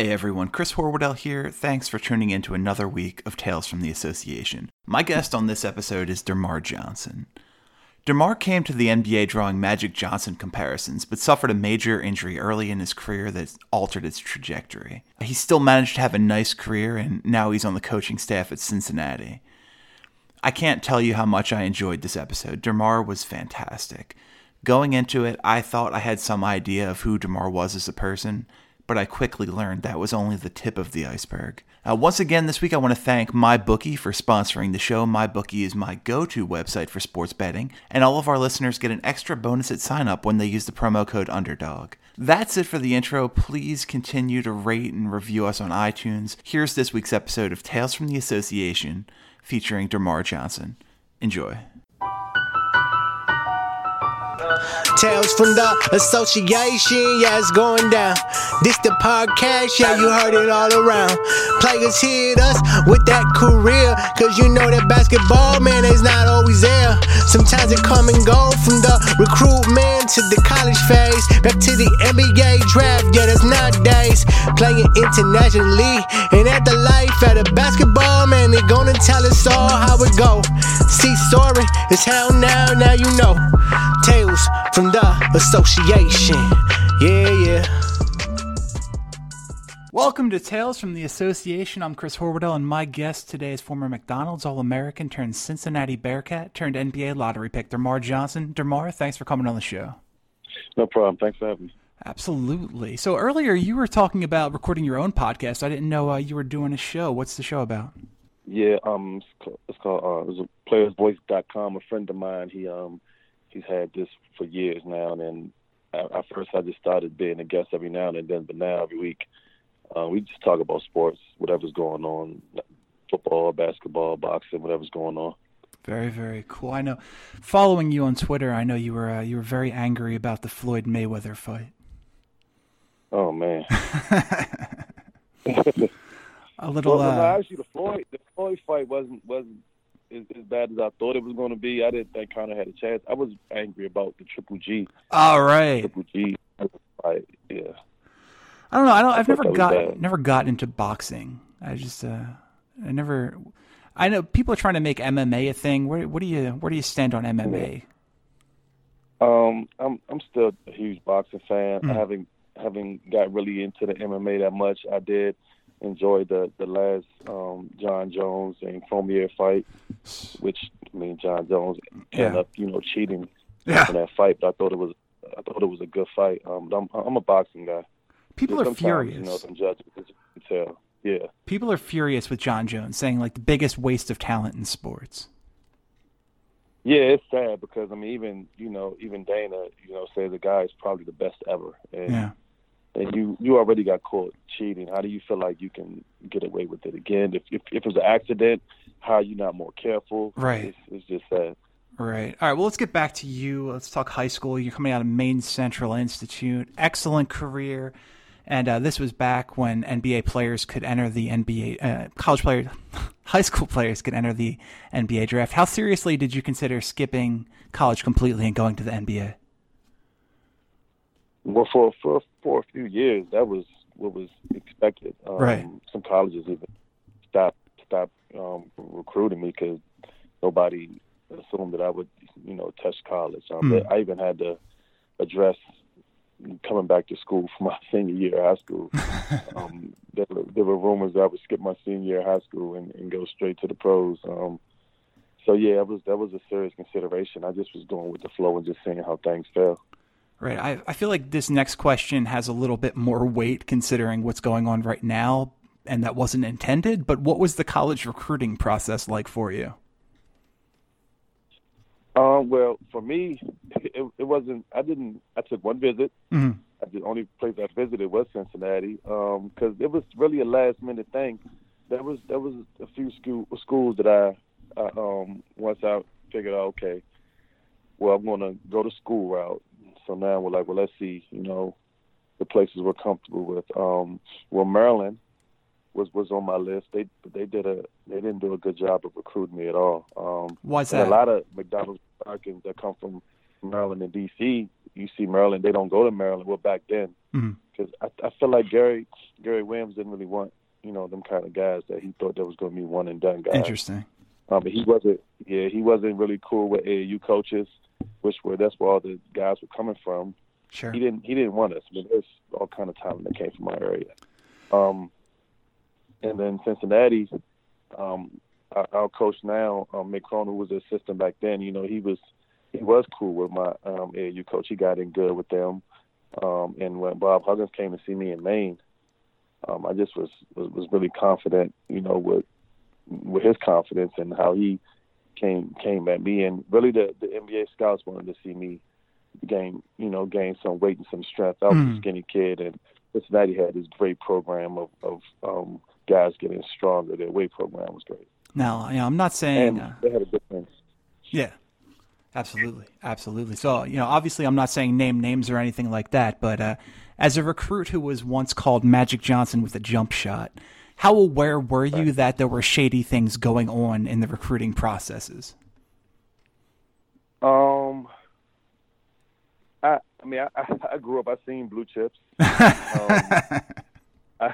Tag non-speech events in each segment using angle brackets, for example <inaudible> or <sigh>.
Hey everyone, Chris Horwoodell here. Thanks for tuning in to another week of Tales from the Association. My guest on this episode is DerMarr Johnson. DerMarr came to the NBA drawing Magic Johnson comparisons, but suffered a major injury early in his career that altered its trajectory. He still managed to have a nice career, and now he's on the coaching staff at Cincinnati. I can't tell you how much I enjoyed this episode. DerMarr was fantastic. Going into it, I thought I had some idea of who DerMarr was as a person, but I quickly learned that was only the tip of the iceberg. Uh, once again, this week I want to thank MyBookie for sponsoring the show. MyBookie is my go to website for sports betting, and all of our listeners get an extra bonus at sign up when they use the promo code UNDERDOG. That's it for the intro. Please continue to rate and review us on iTunes. Here's this week's episode of Tales from the Association featuring DerMarr Johnson. Enjoy. Tales from the association, yeah, it's going down. This the podcast, yeah, you heard it all around. Players hit us with that career, cause you know that basketball, man, is not always there. Sometimes it come and go from the recruitment to the college phase, back to the NBA draft, yeah, that's nowadays. Playing internationally, and at the life at a basketball, man, they gonna tell us all how it go. See, story is how now, now you know. Tales from the association. Yeah, yeah. Welcome to Tales from the Association. I'm Chris Horwoodell, and my guest today is former McDonald's All American turned Cincinnati Bearcat turned NBA lottery pick, DerMarr Johnson. DerMarr, thanks for coming on the show. No problem. Thanks for having me. Absolutely. So earlier you were talking about recording your own podcast. I didn't know uh, you were doing a show. What's the show about? Yeah, um, it's called, it's called uh, it's playersvoice.com. A friend of mine, he um, he's had this for years now, and then at first I just started being a guest every now and then, but now every week uh, we just talk about sports, whatever's going on, football, basketball, boxing, whatever's going on. Very, very cool. I know. Following you on Twitter, I know you were uh, you were very angry about the Floyd Mayweather fight. Oh man. <laughs> <laughs> a little. Well, uh, actually, the Floyd the Floyd fight wasn't wasn't as, as bad as I thought it was going to be. I didn't think Conor had a chance. I was angry about the Triple G. All right. Triple G fight. Yeah. I don't know. I don't. I've thought never got bad. never got into boxing. I just. uh I never. I know people are trying to make MMA a thing. Where what do you where do you stand on MMA? Um, I'm I'm still a huge boxing fan. Mm. I haven't haven't got really into the MMA that much. I did enjoy the the last um, Jon Jones and Cormier fight, which I mean Jon Jones ended Yeah. up you know cheating Yeah. in that fight, but I thought it was I thought it was a good fight. Um, but I'm I'm a boxing guy. People are furious. You know, some judges you can tell. Yeah. People are furious with Jon Jones, saying like the biggest waste of talent in sports. Yeah, it's sad because I mean, even you know, even Dana, you know, says the guy is probably the best ever, and Yeah. And you you already got caught cheating. How do you feel like you can get away with it again? If if, if it was an accident, how are you not more careful? Right. It's, it's just sad. Right. All right. Well, let's get back to you. Let's talk high school. You're coming out of Maine Central Institute. Excellent career. And uh, this was back when NBA players could enter the NBA, uh, college players, <laughs> high school players could enter the NBA draft. How seriously did you consider skipping college completely and going to the NBA? Well, for for for a few years, that was what was expected. Um, Right. Some colleges even stopped stopped um, recruiting me because nobody assumed that I would, you know, touch college. Um, Hmm. I even had to address coming back to school for my <laughs> senior year of high school. <laughs> um, there, were, there were rumors that I would skip my senior year of high school and, and go straight to the pros. Um, so yeah, that was that was a serious consideration. I just was going with the flow and just seeing how things fell. Right. I, I feel like this next question has a little bit more weight considering what's going on right now, and that wasn't intended. But what was the college recruiting process like for you? Um, well, for me, <laughs> it, it wasn't. I didn't. I took one visit. Mhm. I, the only place I visited was Cincinnati because it was really a last minute thing. There was there was a few school, schools that I I, um, once I figured out, okay, well, I'm going to go to school route. So now we're like, well, let's see, you know, the places we're comfortable with. Um, well, Maryland was was on my list. They they did a they didn't do a good job of recruiting me at all. Um, Why's that? a lot of McDonald's Americans that come from Maryland and DC, you see Maryland, they don't go to Maryland. Well, back then, because I, I feel like Gary Gary Williams didn't really want you know them kind of guys that he thought that was going to be one and done guys. Interesting. Um, but he wasn't. Yeah, he wasn't really cool with AAU coaches, which were that's where all the guys were coming from. Sure. He didn't. He didn't want us. But there's all kind of talent that came from our area. Um, and then Cincinnati, um, our, our coach now, um, Mick Cronin, who was the assistant back then. You know, he was he was cool with my um, AAU coach. He got in good with them. Um, and when Bob Huggins came to see me in Maine, um, I just was, was was really confident. You know, with with his confidence and how he came came at me, and really the the NBA scouts wanted to see me gain you know gain some weight and some strength. I was Mm. a skinny kid, and Cincinnati had this great program of of um, guys getting stronger. Their weight program was great, Now, you know, I'm not saying. and uh, they had a difference. Yeah, absolutely, absolutely. So, you know, obviously, I'm not saying name names or anything like that, but uh, as a recruit who was once called Magic Johnson with a jump shot, how aware were you that there were shady things going on in the recruiting processes? Um, I I mean I I, I grew up. I seen blue chips. <laughs> Um, I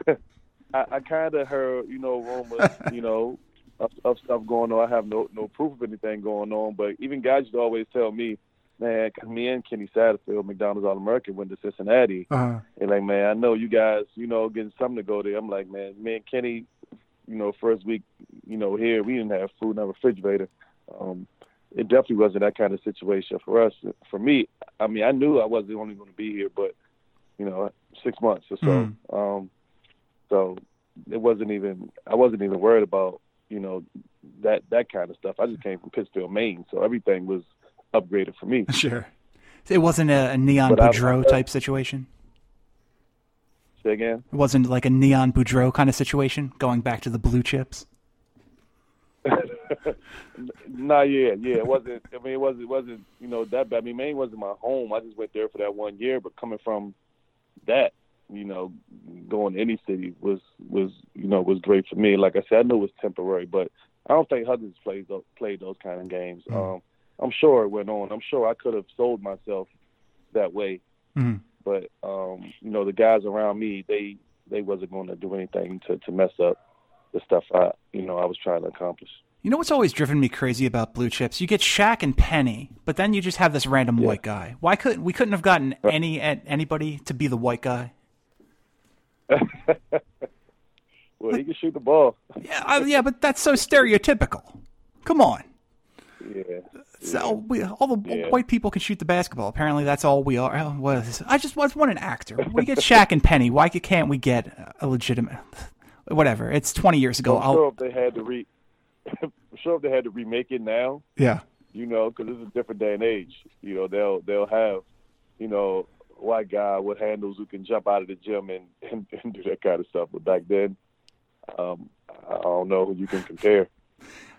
I, I kind of heard you know rumors you know of, of stuff going on. I have no no proof of anything going on, but even guys used to always tell me, man, 'cause me and Kenny Satterfield, McDonald's All American, went to Cincinnati. Uh-huh. And like, man, I know you guys, you know, getting something to go there. I'm like, man, me and Kenny, you know, first week, you know, here we didn't have food in our refrigerator. Um, it definitely wasn't that kind of situation for us. For me, I mean, I knew I wasn't only going to be here, but you know, six months or so. Um, so it wasn't even. I wasn't even worried about you know that that kind of stuff. I just came from Pittsfield, Maine, so everything was upgraded for me. <laughs> sure. It wasn't a, a neon But I- type situation. Say again. It wasn't like a Neon Boudreau kind of situation, going back to the blue chips. <laughs> Nah, yeah, yeah. It wasn't. I mean, it wasn't. It wasn't. You know that bad. I mean, Maine wasn't my home. I just went there for that one year. But coming from that, you know, going to any city was was you know was great for me. Like I said, I knew it was temporary, but I don't think Huggins played those played those kind of games. Um, I'm sure it went on. I'm sure I could have sold myself that way, Mhm. but um, you know, the guys around me, they they wasn't going to do anything to to mess up the stuff I you know I was trying to accomplish. You know what's always driven me crazy about blue chips? You get Shaq and Penny, but then you just have this random white guy. Why couldn't we couldn't have gotten any at anybody to be the white guy? <laughs> Well, he can shoot the ball. Yeah, I, yeah, but that's so stereotypical. Come on. Yeah. So we, all the Yeah. white people can shoot the basketball. Apparently, that's all we are. Oh, what is this? I just want an actor. We get <laughs> Shaq and Penny. Why can't we get a legitimate? <laughs> Whatever. It's twenty years ago. I'm I'll, sure if they had to re, I'm sure if they had to remake it now, yeah. you know, because it's a different day and age. You know, they'll they'll have, you know, white guy with handles who can jump out of the gym and <laughs> and, and do that kind of stuff. But back then, um, I don't know who you can compare.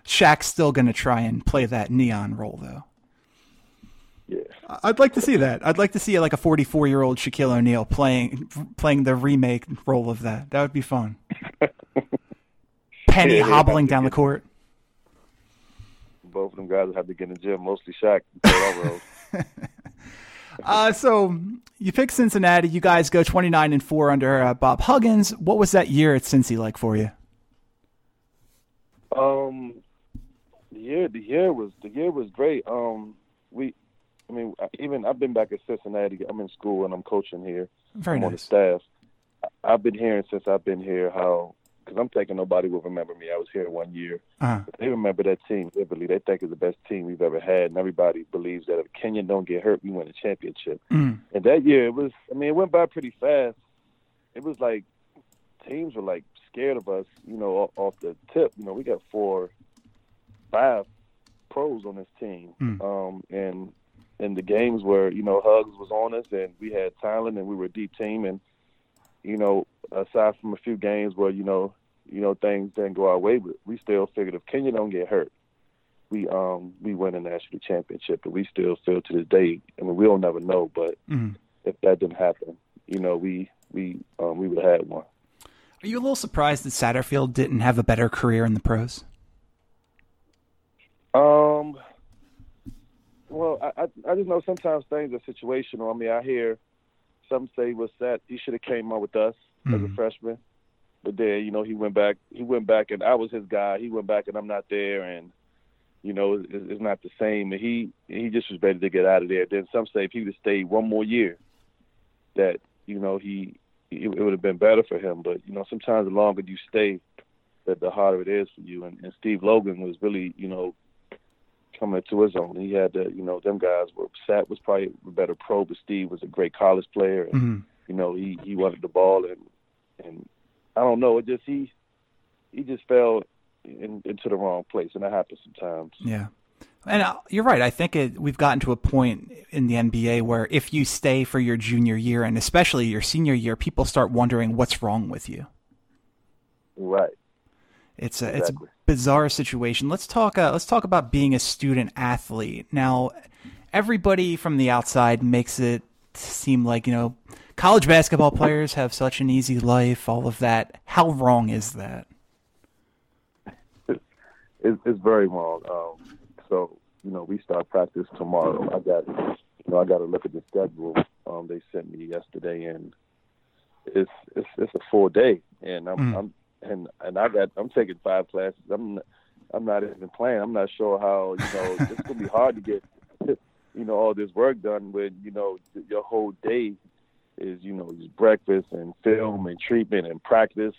Shaq's still going to try and play that neon role, though. Yeah. I'd like to see that. I'd like to see like a 44 year old Shaquille O'Neal playing playing the remake role of that. That would be fun. <laughs> Penny Yeah, hobbling down the court. Both of them guys have to get in the gym. Mostly Shaq. <laughs> Uh, so you pick Cincinnati. You guys go 29 and four under uh, Bob Huggins. What was that year at Cincy like for you? Um, year the year was the year was great. Um, we, I mean, even I've been back at Cincinnati. I'm in school and I'm coaching here. Very I'm on the nice. staff. I've been hearing since I've been here how, because I'm thinking nobody will remember me. I was here one year. Uh-huh. But they remember that team vividly. They think it's the best team we've ever had, and everybody believes that if Kenyon don't get hurt, we win a championship. Mm. And that year, it was. I mean, it went by pretty fast. It was like teams were like scared of us. You know, off, off the tip. You know, we got four, five pros on this team, Mm. um, and and the games where you know Hugs was on us, and we had talent, and we were a deep team, and you know, aside from a few games where you know, you know things didn't go our way, but we still figured if Kenyon don't get hurt, we um we win a national championship, but we still feel to this day. I mean, we'll never know, but Mm-hmm. if that didn't happen, you know, we we um, we would have had one. Are you a little surprised that Satterfield didn't have a better career in the pros? Um. Well, I, I I just know sometimes things are situational. I mean, I hear some say was that he should have came out with us as a Mhm. freshman, but then you know he went back. He went back, and I was his guy. He went back, and I'm not there, and you know it's, it's not the same. And he he just was ready to get out of there. Then some say if he would have stayed one more year, that you know he it, it would have been better for him. But you know sometimes the longer you stay, that the harder it is for you. And, and Steve Logan was really you know coming to his own. He had to, you know, them guys were Sat was probably a better pro, but Steve was a great college player. And, Mm-hmm. You know, he he wanted the ball, and and I don't know, it just he he just fell in, into the wrong place, and that happens sometimes. Yeah. And uh, you're right. I think it, we've gotten to a point in the NBA where if you stay for your junior year and especially your senior year, people start wondering what's wrong with you. Right. It's a Exactly. it's a bizarre situation. Let's talk. Uh, let's talk about being a student athlete. Now, everybody from the outside makes it seem like you know college basketball players have such an easy life. All of that. How wrong is that? It's, it's very wrong. Um, so you know, we start practice tomorrow. I got you know I got to look at the schedule. Um, they sent me yesterday, and it's it's it's a full day, and I'm, Mm. I'm and and I got I'm taking five classes. I'm I'm not even playing. I'm not sure how you know <laughs> it's gonna be hard to get you know all this work done when you know your whole day is you know just breakfast and film and treatment and practice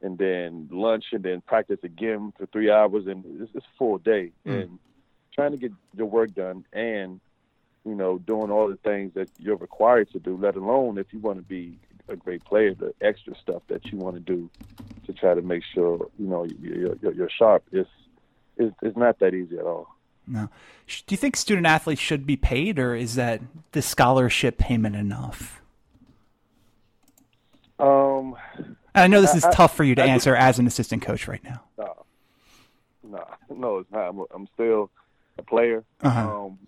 and then lunch and then practice again for three hours and it's, it's a full day Mm. and trying to get your work done and you know doing all the things that you're required to do let alone if you want to be a great player the extra stuff that you want to do to try to make sure you know you're, you're, you're sharp is it's it's not that easy at all No. Do you think student athletes should be paid, or is that the scholarship payment enough? um And I know this is I- I- tough for you to I answer as an assistant coach right now. no no no it's not i'm, I'm still a player Uh-huh. um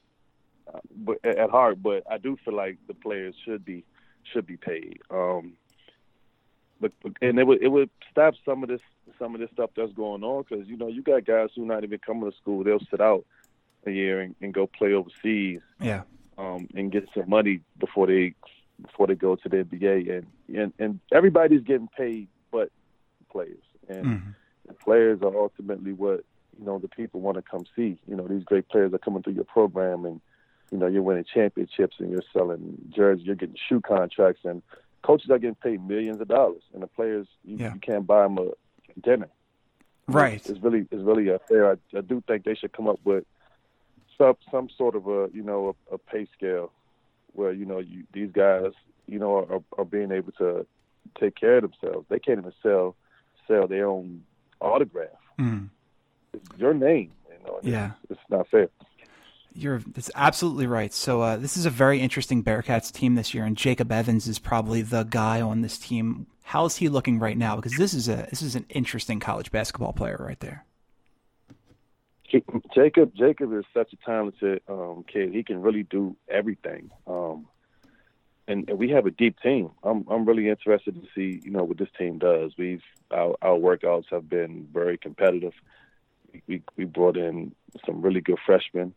but at at heart but i do feel like the players should be should be paid um but and it would it would stop some of this some of this stuff that's going on because you know you got guys who not even coming to school they'll sit out a year and, and go play overseas Yeah. um, and get some money before they before they go to the NBA and and, and everybody's getting paid but players and Mhm. the players are ultimately what you know the people want to come see. You know these great players are coming through your program and you know you're winning championships and you're selling jerseys, you're getting shoe contracts and coaches are getting paid millions of dollars and the players you, Yeah. you can't buy them a dinner. Right. It's, it's really it's really unfair. I, I do think they should come up with some some sort of a you know a, a pay scale where you know you these guys you know are, are being able to take care of themselves. They can't even sell sell their own autograph. Mhm. It's your name. You know, Yeah. it's, it's not fair. You're that's absolutely right. So uh, this is a very interesting Bearcats team this year, and Jacob Evans is probably the guy on this team. How's he looking right now? Because this is a this is an interesting college basketball player right there. Jacob Jacob is such a talented um, kid. He can really do everything. Um, and, and we have a deep team. I'm I'm really interested to see you know what this team does. We've our, our workouts have been very competitive. We we brought in some really good freshmen,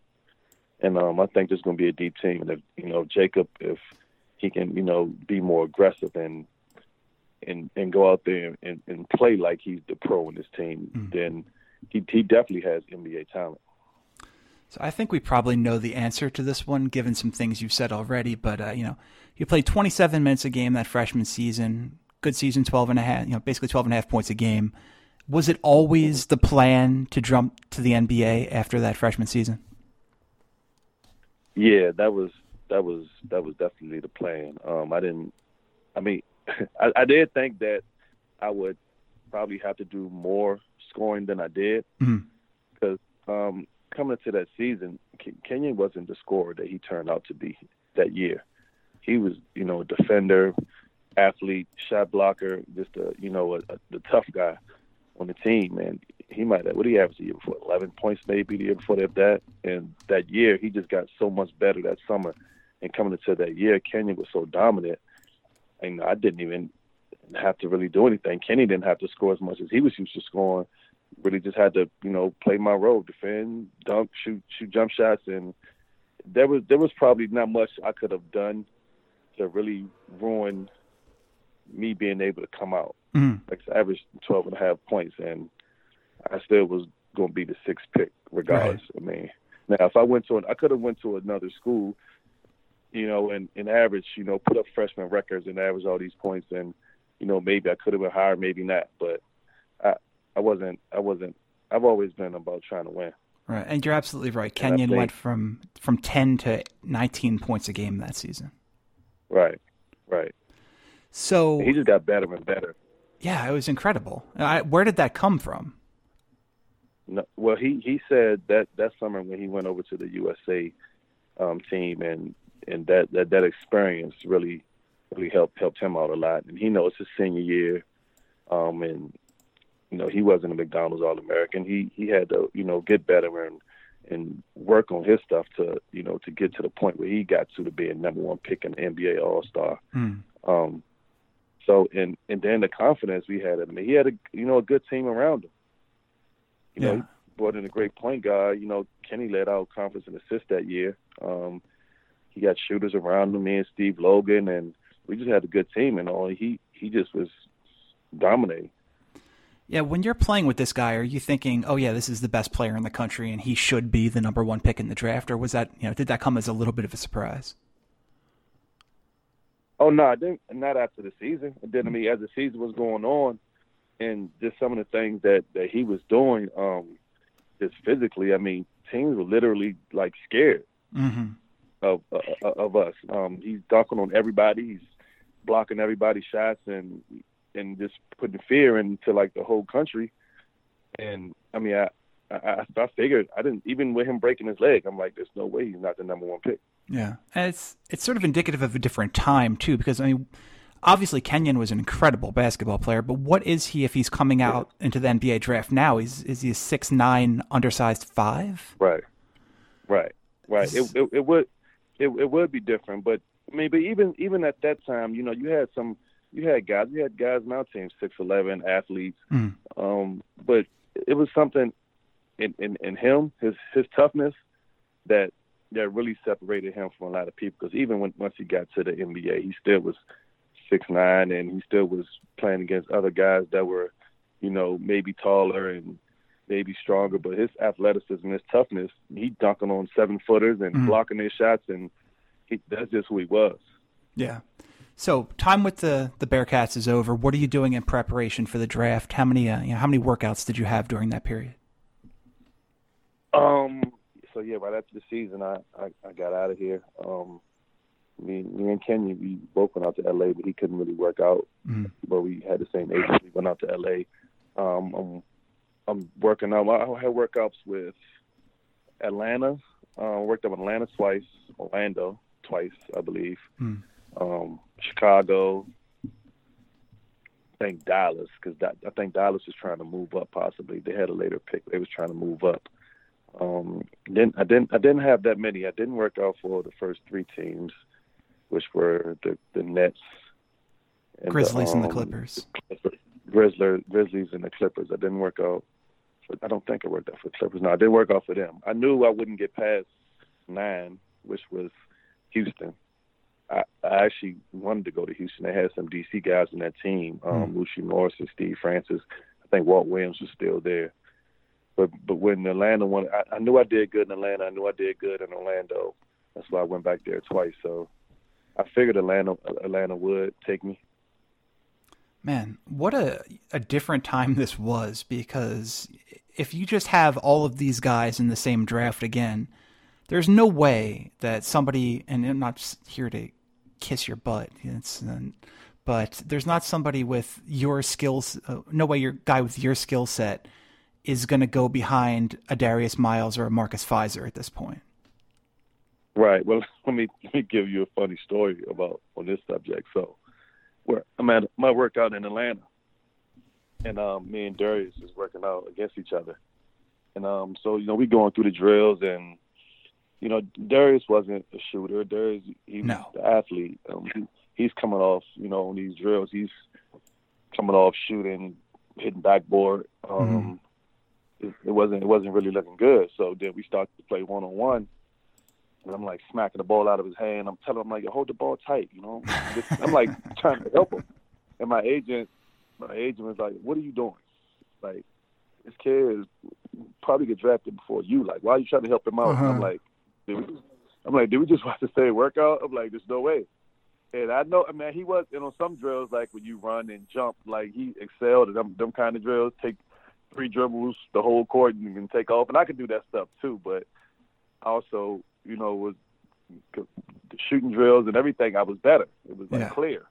and um, I think there's going to be a deep team. And if you know Jacob, if he can you know be more aggressive and and and go out there and, and play like he's the pro in this team, Mm. then he he definitely has NBA talent. So I think we probably know the answer to this one, given some things you've said already. But uh, you know, you played 27 minutes a game that freshman season. Good season, 12 and a half. You know, basically 12 and a half points a game. Was it always the plan to jump to the NBA after that freshman season? Yeah, that was that was that was definitely the plan. Um, I didn't. I mean, <laughs> I, I did think that I would probably have to do more scoring than I did because um, coming into that season, Kenyon wasn't the scorer that he turned out to be that year. He was, you know, a defender, athlete, shot blocker, just a you know a, a, the tough guy on the team, and he might have what he averaged the year before, eleven points maybe the year before that. And that year he just got so much better that summer. And coming into that year, Kenyon was so dominant. And I didn't even have to really do anything. Kenny didn't have to score as much as he was used to scoring. Really just had to, you know, play my role, defend, dunk, shoot, shoot jump shots, and there was there was probably not much I could have done to really ruin me being able to come out. Mm. Like I averaged 12 and a half points, and I still was going to be the sixth pick regardless. I mean, now if I went to an, I could have went to another school, you know, and, and average, you know, put up freshman records and average all these points, and you know, maybe I could have been higher, maybe not, but I I wasn't I wasn't I've always been about trying to win. Right, and you're absolutely right. Kenyon think- went from from 10 to 19 points a game that season. Right, right. So He just got better and better. yeah, it was incredible. I, where did that come from? No, well, he he said that that summer when he went over to the USA um, team and and that, that that experience really really helped helped him out a lot. And he knows his senior year, um, and you know he wasn't a McDonald's All American. He he had to you know get better and and work on his stuff to you know to get to the point where he got to to be a number one pick in the NBA All Star. Mm. Um, so and and then the confidence we had in him. He had a you know a good team around him. You know, Yeah. he brought in a great point guard. You know, Kenny led out conference and assist that year. Um, he got shooters around him, me and Steve Logan, and we just had a good team. And all he he just was dominating. Yeah, when you're playing with this guy, are you thinking, "Oh yeah, this is the best player in the country and he should be the number 1 pick in the draft?" Or was that, you know, did that come as a little bit of a surprise? Oh no, I didn't. Not after the season. It didn't. I mean, as the season was going on, and just some of the things that that he was doing, um, just physically. I mean, teams were literally like scared Mhm. of uh, of us. Um, he's dunking on everybody. He's blocking everybody's shots and and just putting fear into like the whole country. And I mean, I I, I figured I didn't even with him breaking his leg. I'm like, there's no way he's not the number one pick. Yeah, and it's it's sort of indicative of a different time too, because I mean, obviously Kenyon was an incredible basketball player, but what is he if he's coming out into the NBA draft now? Is is he a six nine undersized five? Right, right, right. It it, it would it, it would be different, but I mean, but even even at that time, you know, you had some you had guys you had guys on our team six eleven athletes, Mm. um, but it was something in, in in him his his toughness that that really separated him from a lot of people. Because even when once he got to the NBA, he still was six nine, and he still was playing against other guys that were, you know, maybe taller and maybe stronger, but his athleticism, his toughness, he dunking on seven footers and Mhm. blocking their shots, and he, that's just who he was. Yeah. So time with the the Bearcats is over. What are you doing in preparation for the draft? How many uh, you know, how many workouts did you have during that period? Um. So yeah, right after the season, I I, I got out of here. Um. Me, me and Kenyon, we both went out to LA, but he couldn't really work out. Mm. But we had the same agent. We went out to LA. Um. I'm, I'm working out. I had workouts with Atlanta. Uh, worked up in Atlanta twice, Orlando twice, I believe. Mm. Um, Chicago. I think Dallas, because I think Dallas was trying to move up. Possibly they had a later pick. They was trying to move up. Um, then I didn't. I didn't have that many. I didn't work out for the first three teams, which were the the Nets, and Grizzlies and the um, Clippers. Grizzler, Grizzlies and the Clippers. I didn't work out. For, I don't think I worked out for Clippers. No, I didn't work out for them. I knew I wouldn't get past nine, which was Houston. I, I actually wanted to go to Houston. They had some DC guys in that team, um, Moochie Norris and Steve Francis. I think Walt Williams was still there. But but when Atlanta won, I, I knew I did good in Atlanta. I knew I did good in Orlando. That's why I went back there twice. So I figured Atlanta Atlanta would take me. Man, what a a different time this was because if you just have all of these guys in the same draft again, there's no way that somebody and I'm not here to kiss your butt. It's but there's not somebody with your skills. Uh, no way your guy with your skill set is going to go behind a Darius Miles or a Marcus Fizer at this point. Right. Well, <laughs> let me let me give you a funny story about on this subject. So, where I'm at my workout in Atlanta, and um, me and Darius is working out against each other. And um, so you know, we going through the drills, and you know, Darius wasn't a shooter. Darius, he was No. the athlete. Um, he, he's coming off, you know, on these drills. He's coming off shooting, hitting backboard. Um, it, it wasn't it wasn't really looking good. So then we started to play one on one. And I'm like smacking the ball out of his hand. I'm telling him like, hold the ball tight, you know. <laughs> I'm like trying to help him. And my agent, my agent was like, "What are you doing? Like, this kid is probably get drafted before you. Like, why are you trying to help him out?" Uh-huh. I'm like, did we, I'm like, did we just watch the same workout? I'm like, there's no way. And I know, I mean, he was, you know, some drills like when you run and jump, like he excelled at them, them kind of drills. Take three dribbles, the whole court, and you can take off. And I could do that stuff too, but also, you know, was the shooting drills and everything. I was better. It was like Yeah. clear.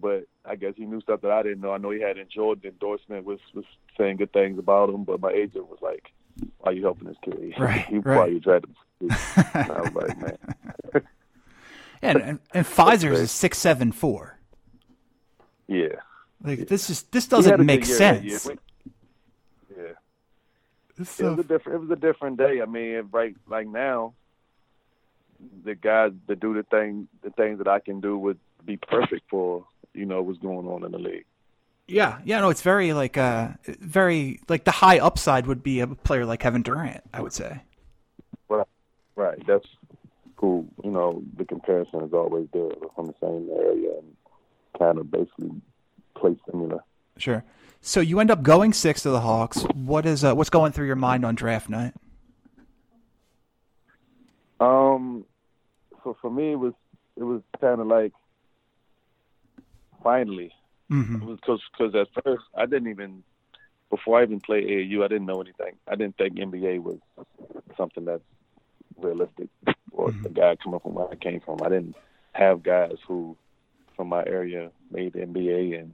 But I guess he knew stuff that I didn't know. I know he had enjoyed the endorsement, was was saying good things about him. But my agent was like, "Why are you helping this kid? Right, he right. probably him." <laughs> And I was like, "Man, And, and, and Fizer's is six seven four. yeah." Like this is this doesn't make sense. This it was a different. It was a different day. I mean, right, like now, the guys that do the thing, the things that I can do would be perfect for you know what's going on in the league. Yeah, yeah, no, it's very like uh very like the high upside would be a player like Kevin Durant, I would say. Right, right. That's cool. You know, the comparison is always there. From the same area and kind of basically play similar. Sure. So you end up going six to the Hawks. What is uh, what's going through your mind on draft night? Um, so for me, it was it was kind of like finally. hmm It was because at first I didn't even before I even played AAU, I didn't know anything. I didn't think NBA was something that's realistic or the guy coming from where I came from. I didn't have guys who from my area made the NBA, and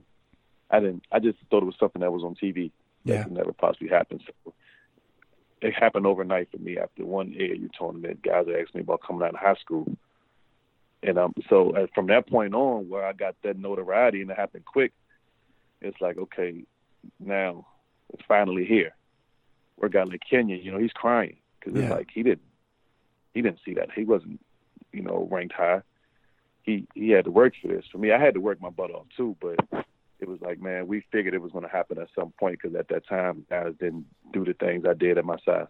I didn't. I just thought it was something that was on TV that Yeah. could never possibly happen. So it happened overnight for me after one AAU tournament. Guys asked me about coming out of high school. And um, so from that point on, where I got that notoriety and it happened quick, it's like, okay, now it's finally here. Where a guy like Kenyon, you know, he's crying because Yeah. it's like he didn't, he didn't see that. He wasn't, you know, ranked high. He he had to work for this. For me, I had to work my butt off too, but it was like, man, we figured it was going to happen at some point because at that time, guys didn't do the things I did at my size.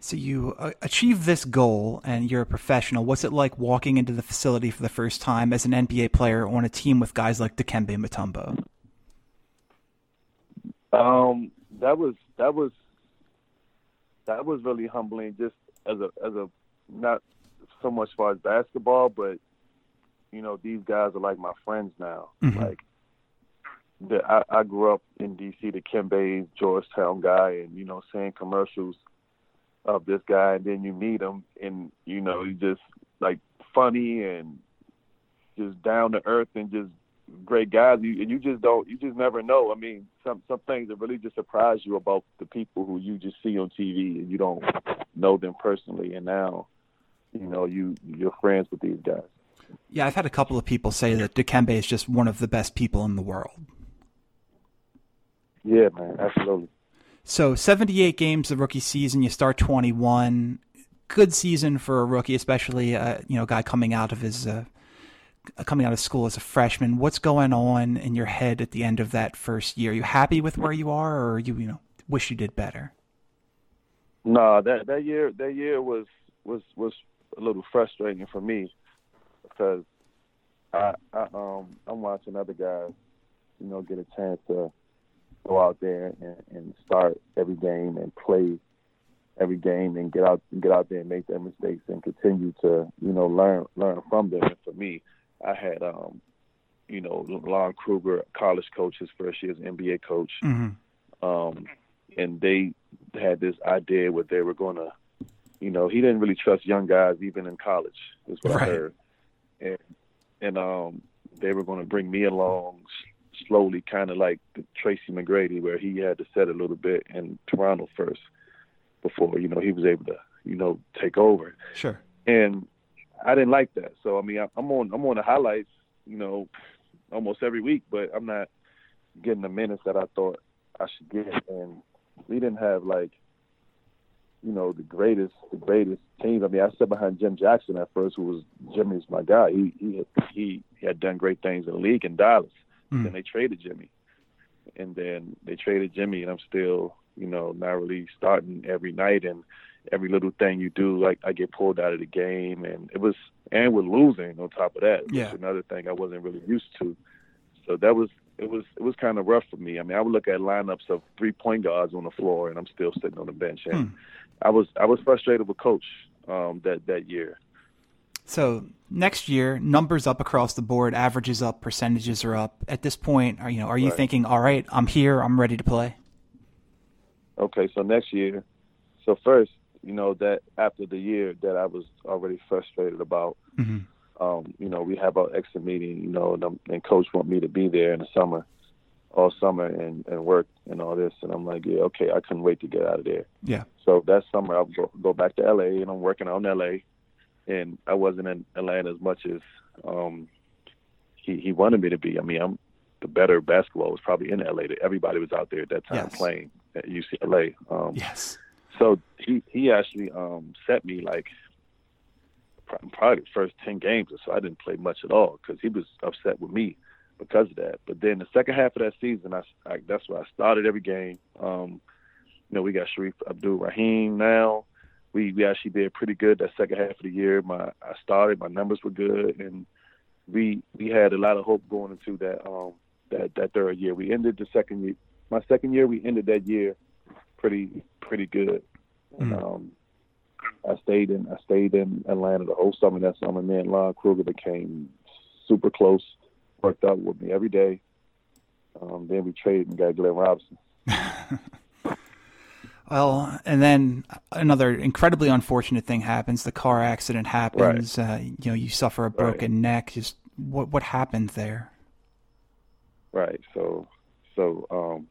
So you uh, achieve this goal, and you're a professional. What's it like walking into the facility for the first time as an NBA player on a team with guys like Dikembe Mutombo? Um, that was that was that was really humbling. Just as a as a not so much as far as basketball, but you know these guys are like my friends now. Mhm. Like I, I grew up in D.C. Dikembe Georgetown guy, and you know seeing commercials of this guy, and then you meet him, and you know he's just like funny and just down to earth and just great guys. You, and you just don't, you just never know. I mean, some some things that really just surprise you about the people who you just see on TV and you don't know them personally. And now, you know, you you're friends with these guys. Yeah, I've had a couple of people say that Dikembe is just one of the best people in the world. Yeah, man, absolutely. So 78 games the rookie season. You start 21. Good season for a rookie, especially uh, you know a guy coming out of his uh, coming out of school as a freshman. What's going on in your head at the end of that first year? Are you happy with where you are, or you you know wish you did better? No, that that year that year was was was a little frustrating for me because I, I um I'm watching other guys, you know, get a chance to go out there and, and start every game and play every game and get out get out there and make their mistakes and continue to you know learn learn from them. And for me, I had um you know Lon Kruger, college coach, his first year as NBA coach Mm-hmm. um, and they had this idea where they were going to, you know, he didn't really trust young guys even in college. Is what Right. I heard, and and um, they were going to bring me along slowly, kind of like the Tracy McGrady, where he had to set a little bit in Toronto first before you know he was able to you know take over Sure. and I didn't like that. So I mean, I- I'm on I'm on the highlights, you know, almost every week, but I'm not getting the minutes that I thought I should get, and we didn't have like you know the greatest the greatest teams. I mean, I sat behind Jim Jackson at first, who was Jimmy's my guy. He he he, he had done great things in the league in Dallas. Mm. Then they traded Jimmy, and then they traded Jimmy, and I'm still you know not really starting every night and every little thing you do, like I get pulled out of the game, and it was and we're losing on top of that. Yeah, another thing I wasn't really used to. So that was it was it was kind of rough for me. I mean, I would look at lineups of three point guards on the floor, and I'm still sitting on the bench, and hmm. I was I was frustrated with coach um, that that year. So next year, numbers up across the board, averages up, percentages are up. At this point, are you know are you right. thinking, all right, I'm here, I'm ready to play? Okay, so next year, so first, you know that after the year that I was already frustrated about. Mm-hmm um, you know, we have our exit meeting, you know, and, and coach want me to be there in the summer, all summer and, and work and all this. And I'm like, yeah, okay, I couldn't wait to get out of there. Yeah. So that summer I'll go, go back to LA and I'm working on LA and I wasn't in Atlanta as much as, um, he, he wanted me to be. I mean, I'm the better basketball was probably in LA. Everybody was out there at that time yes. playing at UCLA. Um, yes. So he, he actually, um, set me like, probably the first 10 games or so, I didn't play much at all because he was upset with me because of that. But then the second half of that season, I, I that's where I started every game. Um, you know, we got Shareef Abdur-Rahim now. We we actually did pretty good that second half of the year. My I started, my numbers were good, and we we had a lot of hope going into that um that that third year. We ended the second year. My second year, we ended that year pretty pretty good. Mm. And, um, I stayed in I stayed in Atlanta the whole summer that summer. Me and Lon Kruger became super close, worked out with me every day. Um, then we traded and got Glenn Robinson. <laughs> well, and then another incredibly unfortunate thing happens. The car accident happens. Right. Uh, you know, you suffer a broken right. neck. Just what what happened there? Right. So, so, um,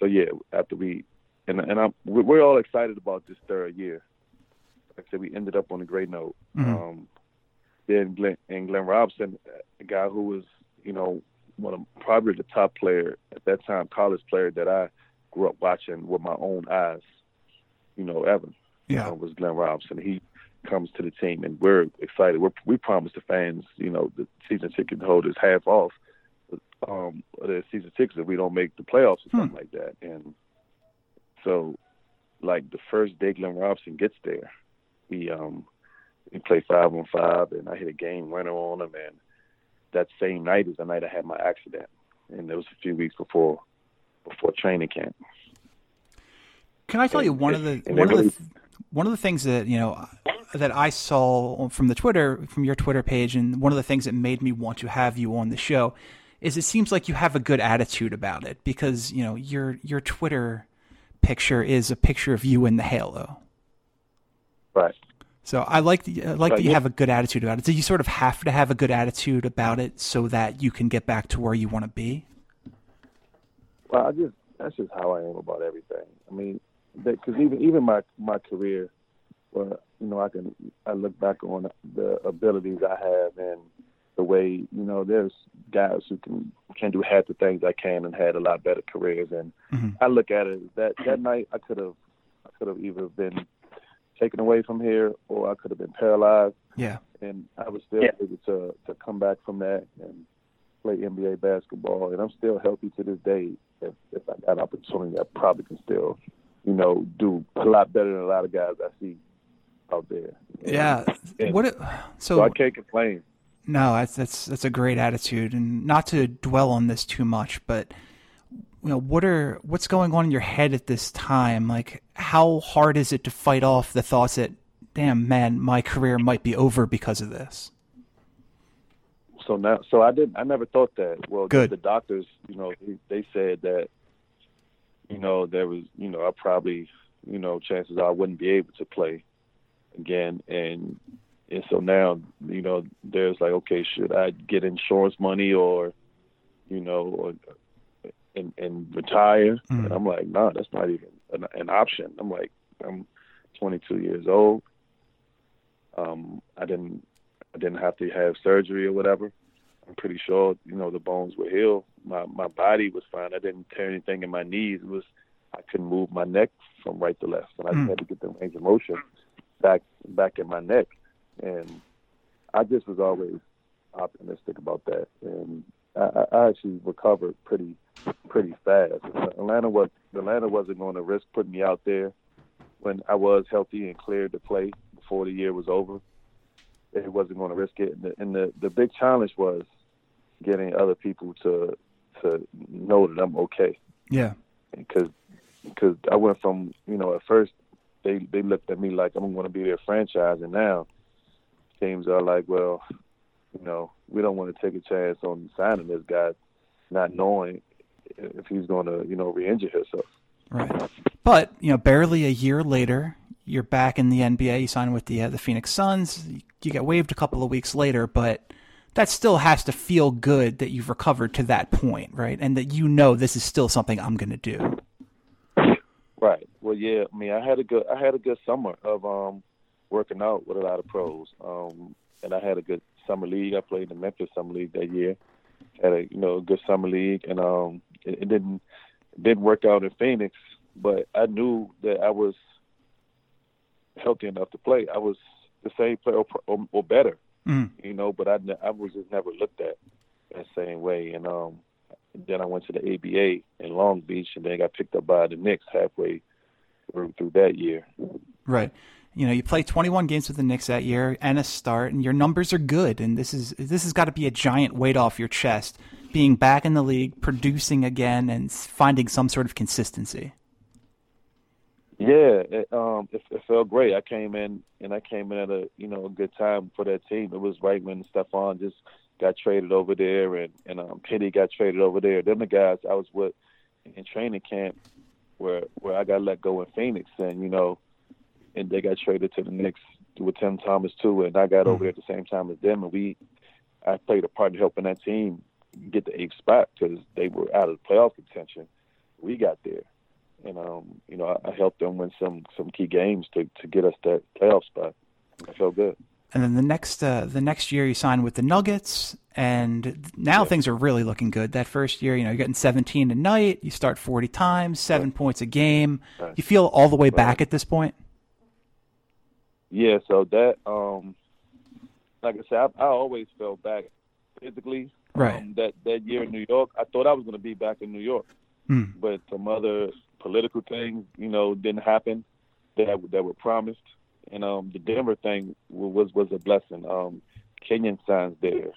so yeah. After we, and and I'm, we're all excited about this third year like I said, we ended up on a great note. Mm-hmm. Um, then Glenn and Glenn Robinson, a guy who was, you know, one of probably the top player at that time, college player that I grew up watching with my own eyes, you know, Evan. Yeah, was Glenn Robinson. He comes to the team, and we're excited. We're, we promised the fans, you know, the season ticket holders half off um, the season tickets if we don't make the playoffs or something hmm. like that. And so, like the first day Glenn Robinson gets there, we um we played five on five, and I hit a game winner on him. And that same night is the night I had my accident, and it was a few weeks before before training camp. Can I tell and, you one of the one of the one of the things that you know that I saw from the Twitter from your Twitter page, and one of the things that made me want to have you on the show is it seems like you have a good attitude about it because you know your your Twitter picture is a picture of you in the halo. Right. So I like the, I like that you have a good attitude about it. So you sort of have to have a good attitude about it so that you can get back to where you want to be. Well, I just that's just how I am about everything. I mean, because even even my my career, where you know I can I look back on the abilities I have and the way you know there's guys who can can do half the things I can and had a lot better careers. And mm-hmm. I look at it that that night I could have I could have either been taken away from here, or I could have been paralyzed. Yeah. And I was still yeah. able to to come back from that and play NBA basketball, and I'm still healthy to this day. If if I got an opportunity, I probably can still, you know, do a lot better than a lot of guys I see out there. Yeah. And what? It, so, so I can't complain. No, that's that's that's a great attitude, and not to dwell on this too much, but you know what are what's going on in your head at this time like how hard is it to fight off the thoughts that damn man my career might be over because of this so now so i didn't i never thought that well Good. The, doctors you know they said that you know there was you know i probably you know chances are i wouldn't be able to play again and and so now you know there's like okay should i get insurance money or you know or and, and retire. Mm. And I'm like, no, nah, that's not even an, an, option. I'm like, I'm 22 years old. Um, I didn't, I didn't have to have surgery or whatever. I'm pretty sure you know the bones were healed. My my body was fine. I didn't tear anything in my knees. It was I couldn't move my neck from right to left, and I Mm. had to get the range of motion back back in my neck. And I just was always optimistic about that, and I, I actually recovered pretty pretty fast. Atlanta was Atlanta wasn't going to risk putting me out there when I was healthy and cleared to play before the year was over. It wasn't going to risk it, and the, and the the big challenge was getting other people to to know that I'm okay Yeah. because because I went from you know at first they they looked at me like I'm going to be their franchise, and now teams are like, well, you know, we don't want to take a chance on signing this guy, not knowing if he's going to you know re-injure himself. Right. But, you know, barely a year later, you're back in the NBA. You sign with the uh, the Phoenix Suns. You get waived a couple of weeks later, but that still has to feel good that you've recovered to that point, right? And that you know this is still something I'm going to do. Right. Well, yeah. I mean, I had a good I had a good summer of um working out with a lot of pros. Um, and I had a good summer league. I played in the Memphis summer league that year. Had a you know a good summer league, and um, it, it didn't it didn't work out in Phoenix, but I knew that I was healthy enough to play. I was the same player or, or, or better, Mm. you know. But I I was just never looked at that same way, and um, then I went to the ABA in Long Beach, and then got picked up by the Knicks halfway through, through that year. Right. You know, you play 21 games with the Knicks that year and a start, and your numbers are good. And this is this has got to be a giant weight off your chest, being back in the league, producing again, and finding some sort of consistency. Yeah, it, um, it, it felt great. I came in and I came in at a you know a good time for that team. It was right when Stephon just got traded over there, and and um, Penny got traded over there. Them the guys I was with in training camp, where where I got let go in Phoenix, and you know, and they got traded to the Knicks with Tim Thomas too, and I got over there at the same time as them, and we I played a part in helping that team get the eighth spot because they were out of the playoff contention. We got there and um, you know, I, I helped them win some some key games to to get us that playoff spot. I felt good. And then the next uh, the next year you sign with the Nuggets, and now things are really looking good. That first year, you know, you're getting 17 a night. You start 40 times, seven points a game. Right. You feel all the way back at this point. Yeah, so that um, like I said, I, I always felt back physically. Right. Um, that that year in New York, I thought I was going to be back in New York, Mm. but some other political things, you know, didn't happen that that were promised. And um, the Denver thing was was a blessing. Um, Kenyon signs there.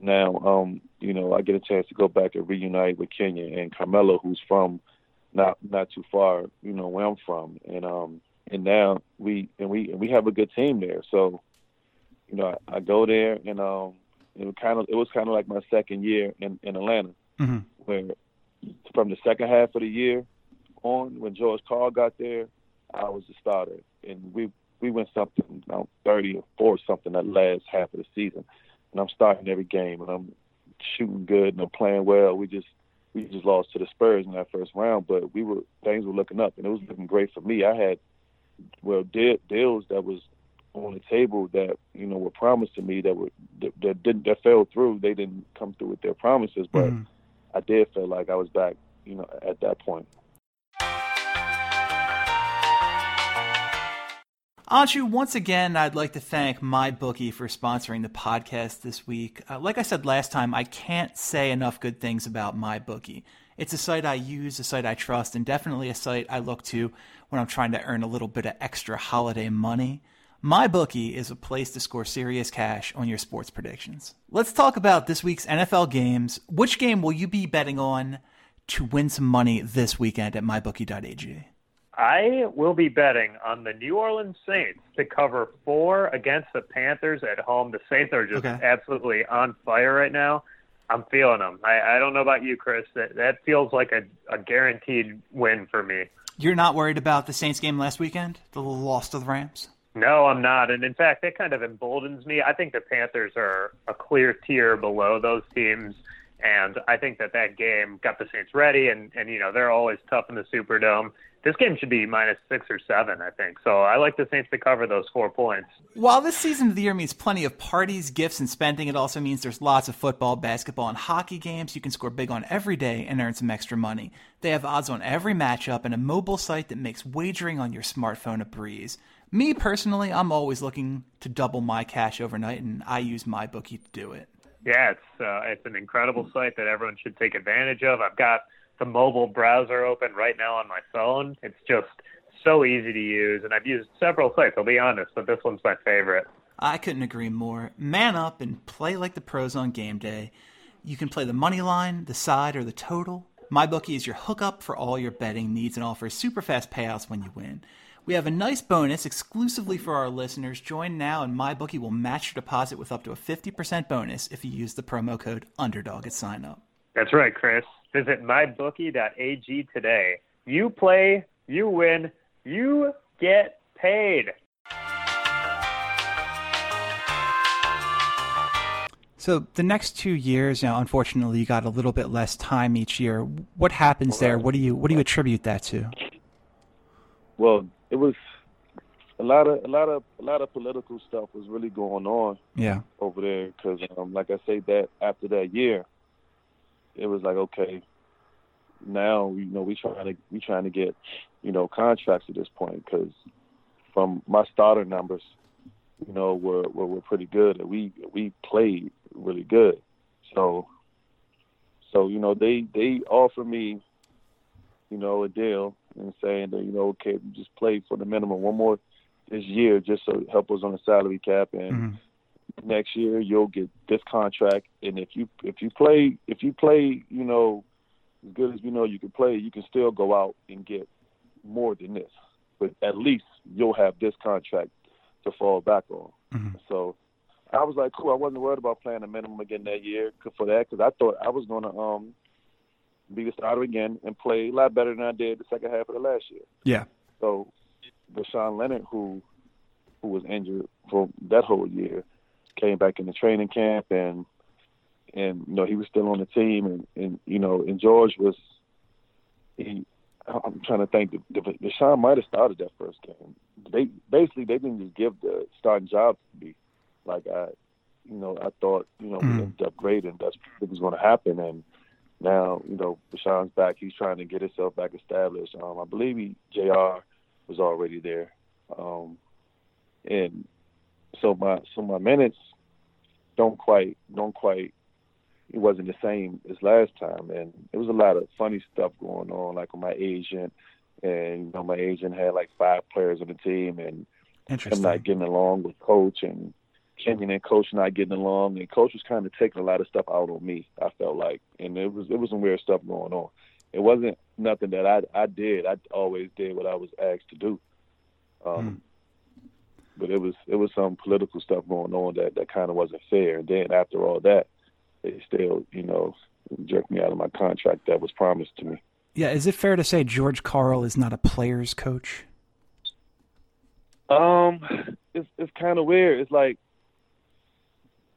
Now, um, you know, I get a chance to go back and reunite with Kenyon and Carmelo, who's from not not too far, you know, where I'm from, and um, and now we and we and we have a good team there. So, you know, I, I go there, and um, it was kind of it was kind of like my second year in in Atlanta, hmm where from the second half of the year on, when George Karl got there, I was the starter, and we we went something around thirty or four something that last half of the season, and I'm starting every game, and I'm shooting good, and I'm playing well. We just we just lost to the Spurs in that first round, but we were things were looking up, and it was looking great for me. I had well de- deals that was on the table that you know were promised to me that were that, that didn't that fell through. They didn't come through with their promises, but Mhm. I did feel like I was back, you know, at that point. Anshu, once again, I'd like to thank MyBookie for sponsoring the podcast this week. Uh, like I said last time, I can't say enough good things about MyBookie. It's a site I use, a site I trust, and definitely a site I look to when I'm trying to earn a little bit of extra holiday money. MyBookie is a place to score serious cash on your sports predictions. Let's talk about this week's NFL games. Which game will you be betting on to win some money this weekend at mybookie.ag? I will be betting on the New Orleans Saints to cover four against the Panthers at home. The Saints are just Okay. absolutely on fire right now. I'm feeling them. I, I don't know about you, Chris. That that feels like a, a guaranteed win for me. You're not worried about the Saints game last weekend, the loss to the Rams? No, I'm not. And in fact, that kind of emboldens me. I think the Panthers are a clear tier below those teams. And I think that that game got the Saints ready, and and you know they're always tough in the Superdome. This game should be minus six or seven, I think. So I like the Saints to cover those four points. While this season of the year means plenty of parties, gifts, and spending, it also means there's lots of football, basketball, and hockey games you can score big on every day and earn some extra money. They have odds on every matchup and a mobile site that makes wagering on your smartphone a breeze. Me personally, I'm always looking to double my cash overnight, and I use MyBookie to do it. Yeah, it's uh, it's an incredible site that everyone should take advantage of. I've got the mobile browser open right now on my phone. It's just so easy to use, and I've used several sites. I'll be honest, but this one's my favorite. I couldn't agree more. Man up and play like the pros on game day. You can play the money line, the side, or the total. MyBookie is your hookup for all your betting needs and offers super fast payouts when you win. We have a nice bonus exclusively for our listeners. Join now, and MyBookie will match your deposit with up to a 50% bonus if you use the promo code UNDERDOG at sign up. That's right, Chris. Visit mybookie.ag today. You play, you win, you get paid. So the next two years, you know, unfortunately, you got a little bit less time each year. What happens there? What do you what do you attribute that to? Well, it was a lot of a lot of a lot of political stuff was really going on. Yeah. Over there, because um, like I say, that after that year, it was like okay, now you know we trying to we trying to get you know contracts at this point because from my starter numbers, you know, were were, were pretty good. We we played really good, so so you know they they offered me, you know, a deal and saying that you know okay, just play for the minimum one more this year just so help us on the salary cap and. Mm-hmm next year you'll get this contract and if you if you play if you play you know as good as you know you can play you can still go out and get more than this but at least you'll have this contract to fall back on Mhm. so i was like cool i wasn't worried about playing a minimum again that year for that because i thought i was going to um be the starter again and play a lot better than i did the second half of the last year Yeah. so Voshon Lenard, who who was injured for that whole year, came back in the training camp and and you know he was still on the team and and you know and George was he. I'm trying to think. The, the, Voshon might have started that first game. They basically they didn't just give the starting job to me. Like I, you know, I thought you know Mm. we ended up great and that's what was going to happen. And now you know Voshon's back. He's trying to get himself back established. Um, I believe he Jr. was already there, um, and so my so my minutes don't quite don't quite it wasn't the same as last time, and it was a lot of funny stuff going on, like with my agent, and you know my agent had like five players on the team, and him not getting along with coach and Kenyon and coach not getting along. And coach was kind of taking a lot of stuff out on me I felt like. And it was it was some weird stuff going on. It wasn't nothing that I I did. I always did what I was asked to do. Um but it was it was some political stuff going on that that kind of wasn't fair and then after all that they still you know jerked me out of my contract that was promised to me Yeah. Is it fair to say George Karl is not a player's coach? Um, it's it's kind of weird. It's like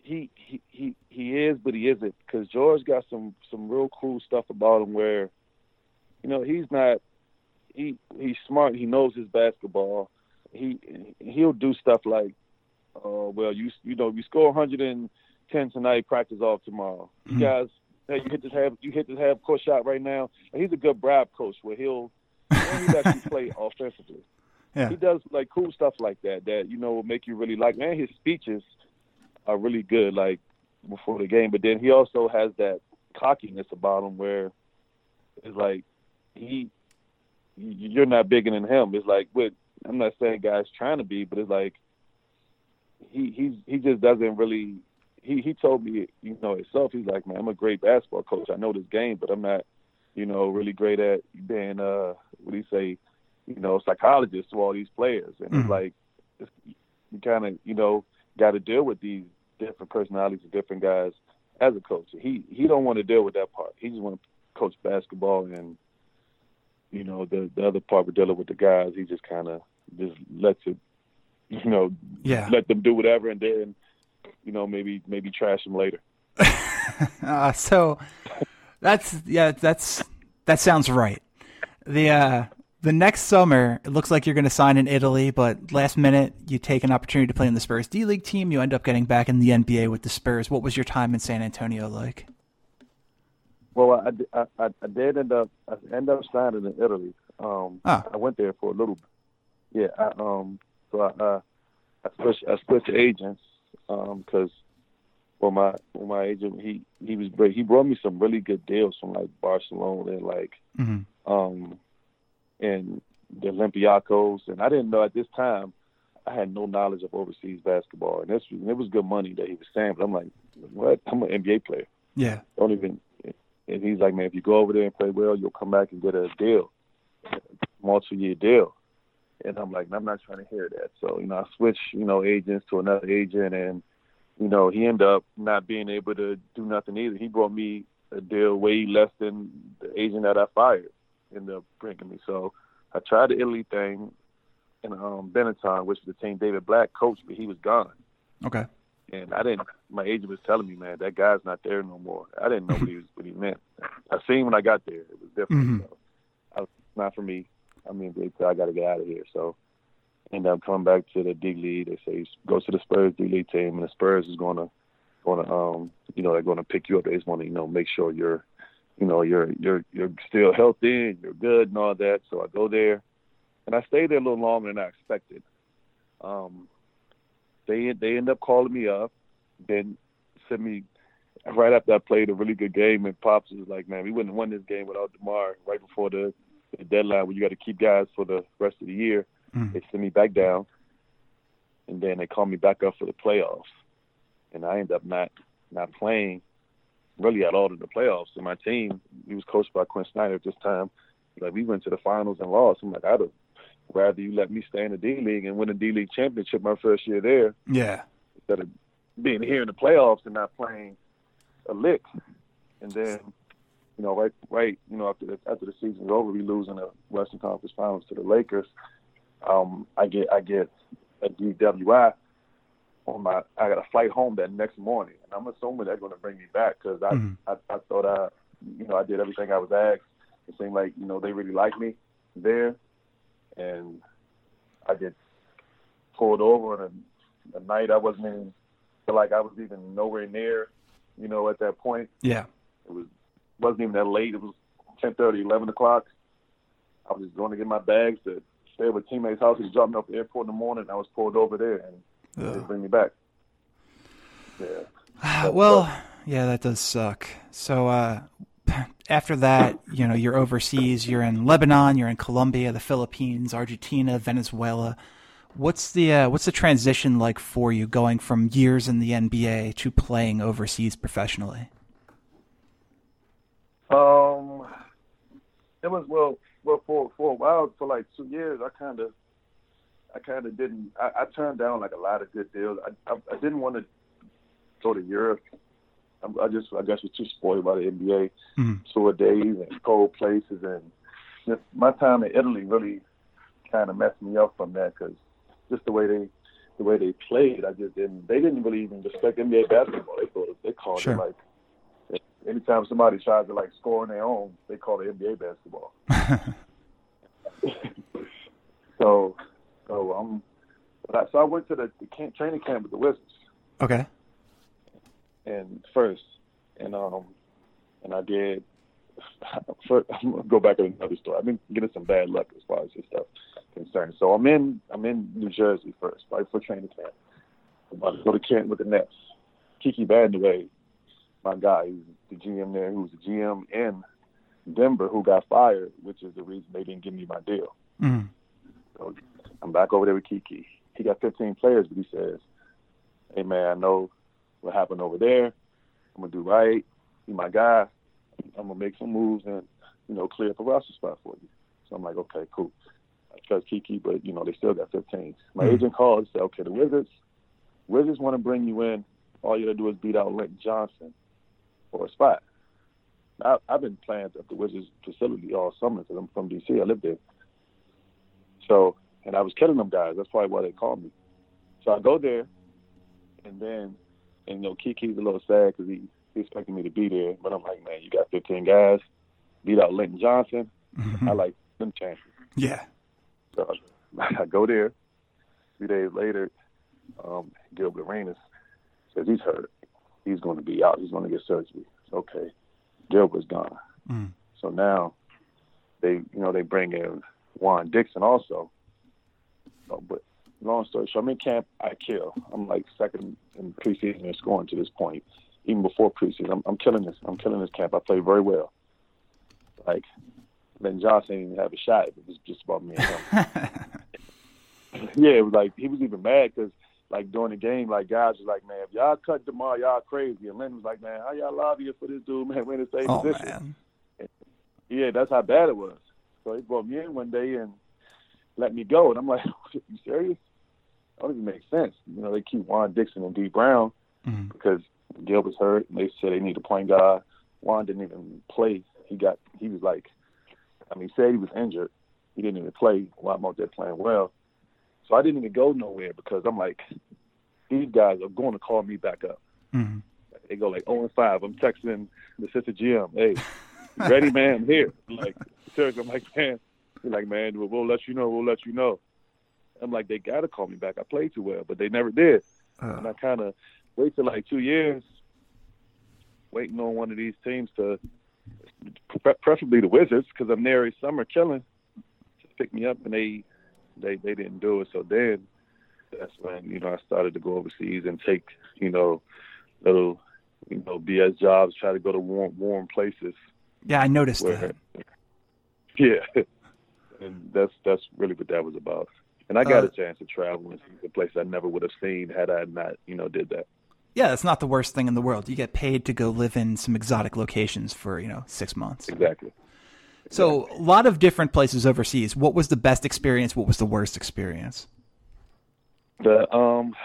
he he he he is, but he isn't. Because George got some some real cool stuff about him. Where, you know, he's not he he's smart. He knows his basketball. He he'll do stuff like, uh, well, you you know, you score 110 tonight, practice off tomorrow. You guys, hey, you hit this half you hit this half court shot right now. And he's a good bribe coach where he'll he'll actually <laughs> play offensively Yeah. he does like cool stuff like that that you know will make you really like. Man, his speeches are really good, like before the game. But then he also has that cockiness about him where it's like he you're not bigger than him. It's like with I'm not saying guys trying to be, but it's like he he's he just doesn't really. He he told me you know himself. He's like, man, I'm a great basketball coach. I know this game, but I'm not you know really great at being uh what do you say you know, psychologist to all these players. And Mhm. it's like, it's, you kind of, you know, got to deal with these different personalities of different guys as a coach. He he don't want to deal with that part. He just want to coach basketball, and you know, the the other part with dealing with the guys, he just kind of just lets it, you know, Yeah. let them do whatever, and then, you know, maybe maybe trash them later. <laughs> uh, so that's yeah, that's that sounds right. The uh, the next summer, it looks like you're going to sign in Italy, but last minute you take an opportunity to play in the Spurs D League team. You end up getting back in the NBA with the Spurs. What was your time in San Antonio like? Well, I, I, I did end up I ended up signing in Italy. Um, ah. I went there for a little. Yeah, I, um, so I, uh, I switched I switched agents because um, well my well my agent he he was great. He brought me some really good deals from like Barcelona and like mm-hmm. um and the Olympiacos and I didn't know at this time I had no knowledge of overseas basketball and this and it was good money that he was saying but I'm like what I'm an NBA player yeah don't even and he's like man if you go over there and play well you'll come back and get a deal multi year deal and I'm like, I'm not trying to hear that. So, you know, I switched, you know, agents to another agent and, you know, he ended up not being able to do nothing either. He brought me a deal way less than the agent that I fired ended up bringing me. So I tried the Italy thing and um Benetton, which was the team David Blatt coached, but he was gone. Okay. And I didn't my agent was telling me, man, that guy's not there no more. I didn't know what he was what he meant. I seen when I got there. It was different. Mm-hmm. So I, not for me. I mean, they said I got to get out of here. So end up coming back to the D League. They say go to the Spurs D League team, and the Spurs is gonna gonna um you know they're gonna pick you up. They just want to you know make sure you're you know you're you're you're still healthy and you're good and all that. So I go there, and I stayed there a little longer than I expected. Um, they they end up calling me up, then sent me right after I played a really good game, and Pops was like, "Man, we wouldn't have won this game without DerMarr." Right before the the deadline where you got to keep guys for the rest of the year. Mm. They send me back down, and then they call me back up for the playoffs, and I end up not not playing really at all in the playoffs. And my team, he was coached by Quin Snyder at this time. Like we went to the finals and lost. I'm like, I'd have rather you let me stay in the D League and win a D League championship my first year there. Yeah. Instead of being here in the playoffs and not playing a lick. And then you know, right, right, you know, after the after the season's over, we lose in the Western Conference Finals to the Lakers. Um, I get I get a DWI on my. I got a flight home that next morning, and I'm assuming they're going to bring me back because I, Mhm. I I thought I, you know, I did everything I was asked. It seemed like you know they really liked me there, and I get pulled over on a, a night I wasn't even feel like I was even nowhere near, you know, at that point Yeah. it was wasn't even that late. It was ten thirty, eleven o'clock. I was just going to get my bags to stay at a teammate's house. He dropped me off at the airport in the morning. And I was pulled over there, and they bring me back. Yeah. <sighs> well, yeah, that does suck. So uh, after that, you know, you're overseas. You're in Lebanon. You're in Colombia, the Philippines, Argentina, Venezuela. What's the uh, what's the transition like for you going from years in the NBA to playing overseas professionally? Um, it was well, well for for a while, for like two years, I kind of, I kind of didn't. I, I turned down like a lot of good deals. I I, I didn't want to go to Europe. I, I just I guess was too spoiled by the NBA Mhm. tour days and cold places, and just my time in Italy really kind of messed me up from that because just the way they the way they played, I just didn't. They didn't really even respect NBA basketball. They thought they called Sure. it like anytime somebody tries to like score on their own, they call it NBA basketball. <laughs> <laughs> so, so um, but I, so I went to the, the camp, training camp with the Wizards Okay. And first, and um, and I did. <laughs> First, <laughs> I'm gonna go back to another story. I've been getting some bad luck as far as this stuff concerned. So I'm in I'm in New Jersey first, right for training camp. I'm about to go to camp with the Nets. Kiki Vandeweghe, my guy, the GM there, who's the GM in Denver, who got fired, which is the reason they didn't give me my deal. Mhm. So I'm back over there with Kiki. He got 15 players, but he says, "Hey man, I know what happened over there. I'm gonna do right. You my guy. I'm gonna make some moves and you know clear up a roster spot for you." So I'm like, "Okay, cool." I trust Kiki, but you know they still got 15. My Mhm. agent called and said, "Okay, the Wizards, Wizards want to bring you in. All you gotta do is beat out Linton Johnson for a spot." I, I've been playing at the Wizards facility all summer because I'm from DC. I live there. So, and I was killing them guys. That's probably why they called me. So I go there, and then, and you know, Kiki's a little sad because he he expected me to be there, but I'm like, man, you got 15 guys, beat out Linton Johnson. Mhm. I like them chances. Yeah. So <laughs> I go there. A few days later, um, Gilbert Arenas says he's hurt. He's going to be out. He's going to get surgery. Okay, Gilbert's gone. Mm. So now they, you know, they bring in Juan Dixon also. So, but long story short, I'm in camp. I kill. I'm like second in preseason in scoring to this point. Even before preseason, I'm, I'm killing this. I'm killing this camp. I play very well. Like, then Johnson didn't even have a shot. It was just about me and him. <laughs> yeah, it was like he was even mad because like during the game, like guys was like, man, if y'all cut DerMarr, y'all crazy. And Lynn was like, man, how y'all lobbying for this dude, man? We're in the same oh position. man. Yeah, that's how bad it was. So he brought me in one day and let me go, and I'm like, <laughs> you serious? That don't even make sense. You know, they keep Juan Dixon and Dee Brown Mhm. because Gilbert's hurt, and they said they need a point guard. Juan didn't even play. He got he was like, I mean, he said he was injured. He didn't even play while I'm out there playing well. So I didn't even go nowhere because I'm like, these guys are going to call me back up. Mhm. They go like 0 and 5. I'm texting the sister GM, hey, ready, man? I'm here. Like, seriously, I'm like, man. He's like, man, we'll, we'll let you know. We'll let you know. I'm like, they got to call me back. I played too well, but they never did. Uh, And I kind of waited like two years, waiting on one of these teams to, preferably the Wizards, because I'm there every summer killing, to pick me up, and they, they, they didn't do it. So then, that's when you know I started to go overseas and take you know little you know BS jobs, try to go to warm warm places. yeah, I noticed Where- that. <laughs> Yeah, and that's that's really what that was about. And I got Uh, a chance to travel and see the place I never would have seen had I not you know did that. Yeah, that's not the worst thing in the world. You get paid to go live in some exotic locations for, you know, six months. Exactly. So, a lot of different places overseas. What was the best experience? What was the worst experience? The um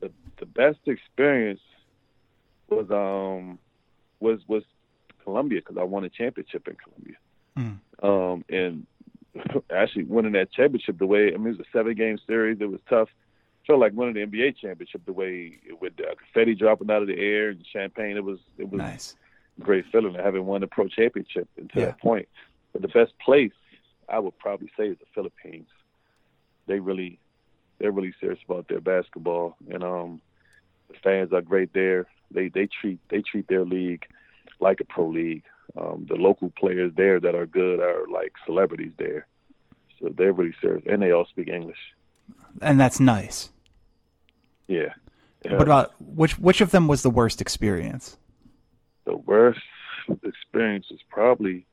the the best experience was um was was Colombia because I won a championship in Colombia. Mm. Um and <laughs> actually winning that championship the way I mean it was a seven game series. It was tough. Felt like winning the NBA championship the way with uh, confetti dropping out of the air and champagne. It was it was Nice. a great feeling having won the pro championship until Yeah. that point. But the best place I would probably say is the Philippines. They really they're really serious about their basketball and um the fans are great there. They they treat they treat their league like a pro league. Um the local players there that are good are like celebrities there. So they're really serious and they all speak English. And that's nice. Yeah. yeah. What about which which of them was the worst experience? the worst experience was probably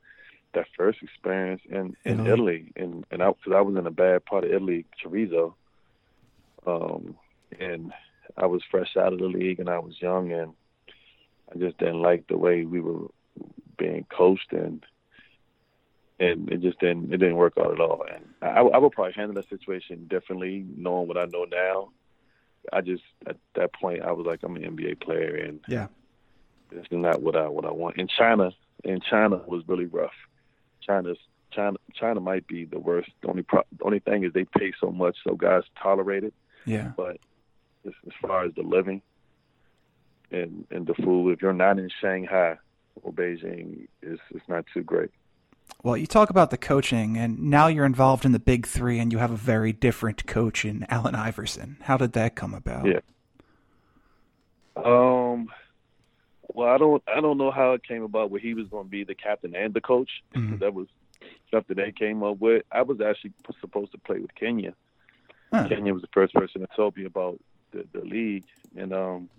that first experience in in Italy. Italy, and and I because I was in a bad part of Italy, Treviso, um, and I was fresh out of the league, and I was young, and I just didn't like the way we were being coached, and and it just didn't it didn't work out at all. And I, I would probably handle that situation differently, knowing what I know now. I just at that point I was like I'm an NBA player, and Yeah. this is not what I what I want. In China, in China was really rough. China's China China might be the worst. The only pro, the only thing is they pay so much, so guys tolerate it. Yeah. But as, as far as the living and and the food, if you're not in Shanghai or Beijing, is, it's not too great. Well, you talk about the coaching, and now you're involved in the Big Three, and you have a very different coach in Allen Iverson. How did that come about? Yeah. Um. Well, I don't I don't know how it came about where he was going to be the captain and the coach. Mhm. That was something they came up with. I was actually supposed to play with Kenyon. Huh. Kenyon was the first person that told me about the, the league, and um,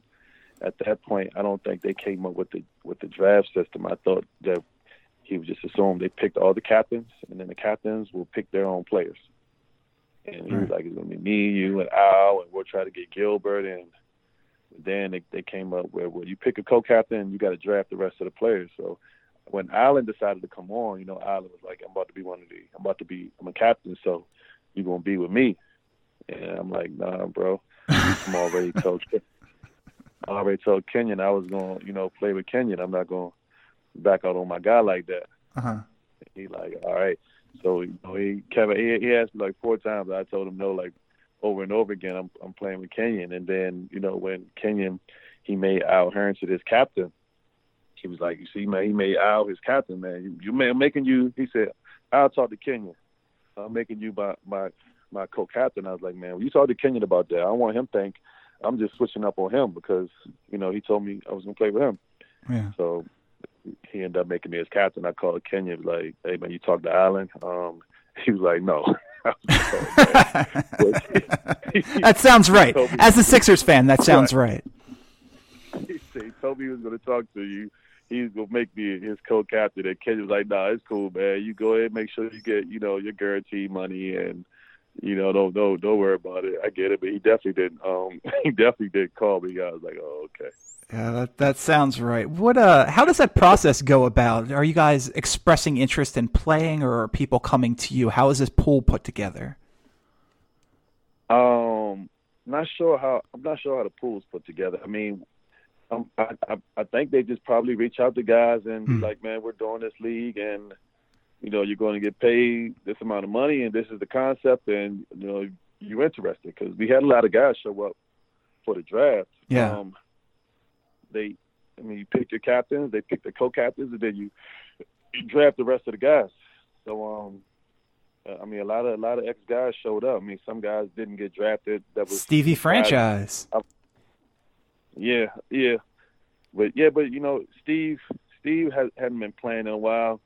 at that point, I don't think they came up with the with the draft system. I thought that he was just assumed they picked all the captains, and then the captains will pick their own players. And he was like, "It's gonna be me, you, and Al, and we'll try to get Gilbert." And then they, they came up where, well, you pick a co-captain, you got to draft the rest of the players. So when Allen decided to come on, you know, Allen was like, "I'm about to be one of the, I'm about to be, I'm a captain, so you're gonna be with me." And I'm like, "Nah, bro, I'm already <laughs> told, I already told Kenyon I was gonna, you know, play with Kenyon. I'm not gonna back out on my guy like that." Uh-huh. He like, all right. So you know, he Kevin he, he asked me like four times. I told him no, like over and over again. I'm I'm playing with Kenyon, and then you know when Kenyon he made Al Hearns his captain, he was like, "You see, man, he made Al his captain, man. You, you man, making you." He said, "I'll talk to Kenyon. I'm making you my my my co-captain." I was like, "Man, when you talk to Kenyon about that, I want him think I'm just switching up on him because you know he told me I was gonna play with him." Yeah. So he ended up making me his captain. I called Kenyon like, "Hey, man, you talk to Allen?" Um, <laughs> he was like, "No." <laughs> <laughs> that sounds right. As a Sixers fan, that sounds right. He, said, he told me he was going to talk to you. He's going to make me his co-captain. And Kenyon was like, "Nah, it's cool, man. You go ahead, and make sure you get, you know, your guarantee money, and you know, don't don't don't worry about it. I get it." But he definitely didn't. Um, <laughs> he definitely did call me. I was like, "Oh, okay." Yeah, that that sounds right. What uh how does that process go about? Are you guys expressing interest in playing or are people coming to you? How is this pool put together? Um not sure how I'm not sure how the pool's put together. I mean, um, I, I I think they just probably reach out to guys and Hmm. like, "Man, we're doing this league and you know, you're going to get paid this amount of money and this is the concept and you know, you're interested because we had a lot of guys show up for the draft. Yeah. Um, they, I mean, you pick your captains, they pick the co-captains, and then you, you draft the rest of the guys. So, um, uh, I mean, a lot of a lot of ex guys showed up. I mean, some guys didn't get drafted. That was Stevie franchise. yeah, yeah, but yeah, but you know, Steve, Steve has, hadn't been playing in a while.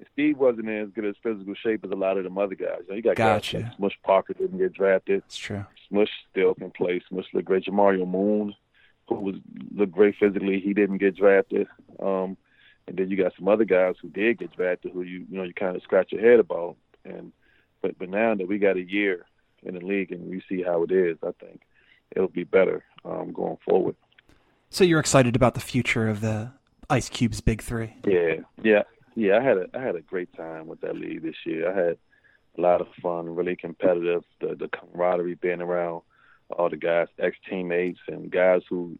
And Steve wasn't in as good as physical shape as a lot of them other guys. You, know, you got Gotcha. guys like Smush Parker didn't get drafted. It's true. Smush still can play. Smush looked great. Jamario Moon, who was looked great physically, he didn't get drafted. Um, and then you got some other guys who did get drafted, who you you know you kind of scratch your head about. And but but now that we got a year in the league and we see how it is, I think it'll be better um, going forward. So you're excited about the future of the Ice Cube's Big Three? Yeah, yeah, yeah. I had a I had a great time with that league this year. I had a lot of fun, really competitive. The the camaraderie, being around all the guys, ex teammates, and guys who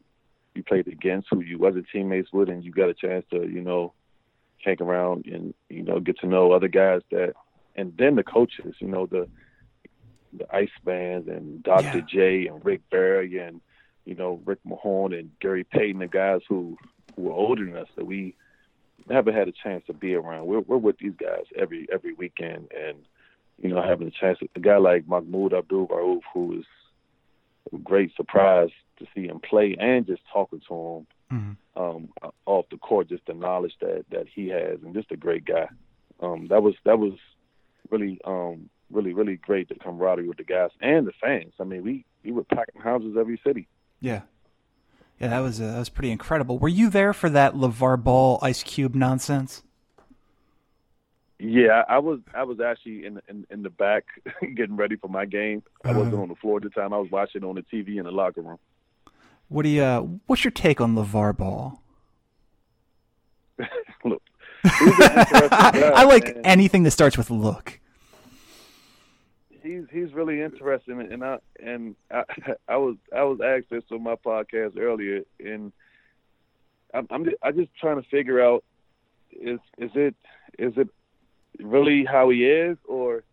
you played against, who you wasn't teammates with, and you got a chance to you know hang around and you know get to know other guys that, and then the coaches, you know the the Ice Bands and Dr. Yeah. J and Rick Barry and you know Rick Mahorn and Gary Payton, the guys who who were older than us that we haven't had a chance to be around. We're we're with these guys every every weekend, and you know having a chance. A guy like Mahmoud Abdul Rauf, who is a great surprise to see him play, and just talking to him Mhm. um, off the court, just the knowledge that that he has, and just a great guy. Um, that was that was really um, really really great the camaraderie with the guys and the fans. I mean, we we were packing houses every city. Yeah. Yeah, that was uh, that was pretty incredible. Were you there for that LeVar Ball Ice Cube nonsense? Yeah, I was I was actually in in, in the back <laughs> getting ready for my game. I wasn't Uh-huh. on the floor at the time. I was watching on the TV in the locker room. What do you? Uh, what's your take on LeVar Ball? <laughs> Look, <laughs> guy, I like man. anything that starts with look. He's he's really interesting, and I and I, <laughs> I was I was asked this on my podcast earlier, and I'm I'm just, I'm just trying to figure out is is it is it really how he is, or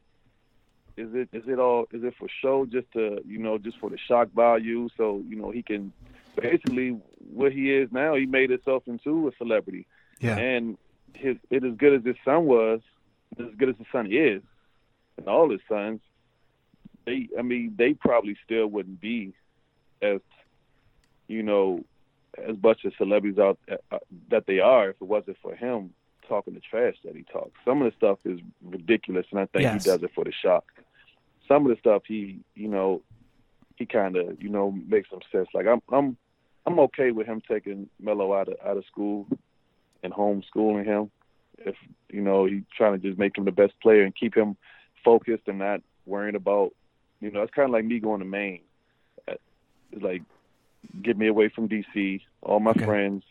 is it is it all is it for show just to you know just for the shock value, so you know he can basically what he is now he made himself into a celebrity. Yeah. And his it as good as his son was, as good as his son is, and all his sons, they I mean they probably still wouldn't be as you know as much as celebrities out uh, that they are if it wasn't for him talking the trash that he talks. Some of the stuff is ridiculous, and I think Yes. he does it for the shock. Some of the stuff he you know he kind of you know makes some sense. Like I'm I'm I'm okay with him taking Mello out of out of school and homeschooling him. If you know he trying to just make him the best player and keep him focused and not worrying about you know it's kind of like me going to Maine. Uh, It's like get me away from DC, all my Okay. friends,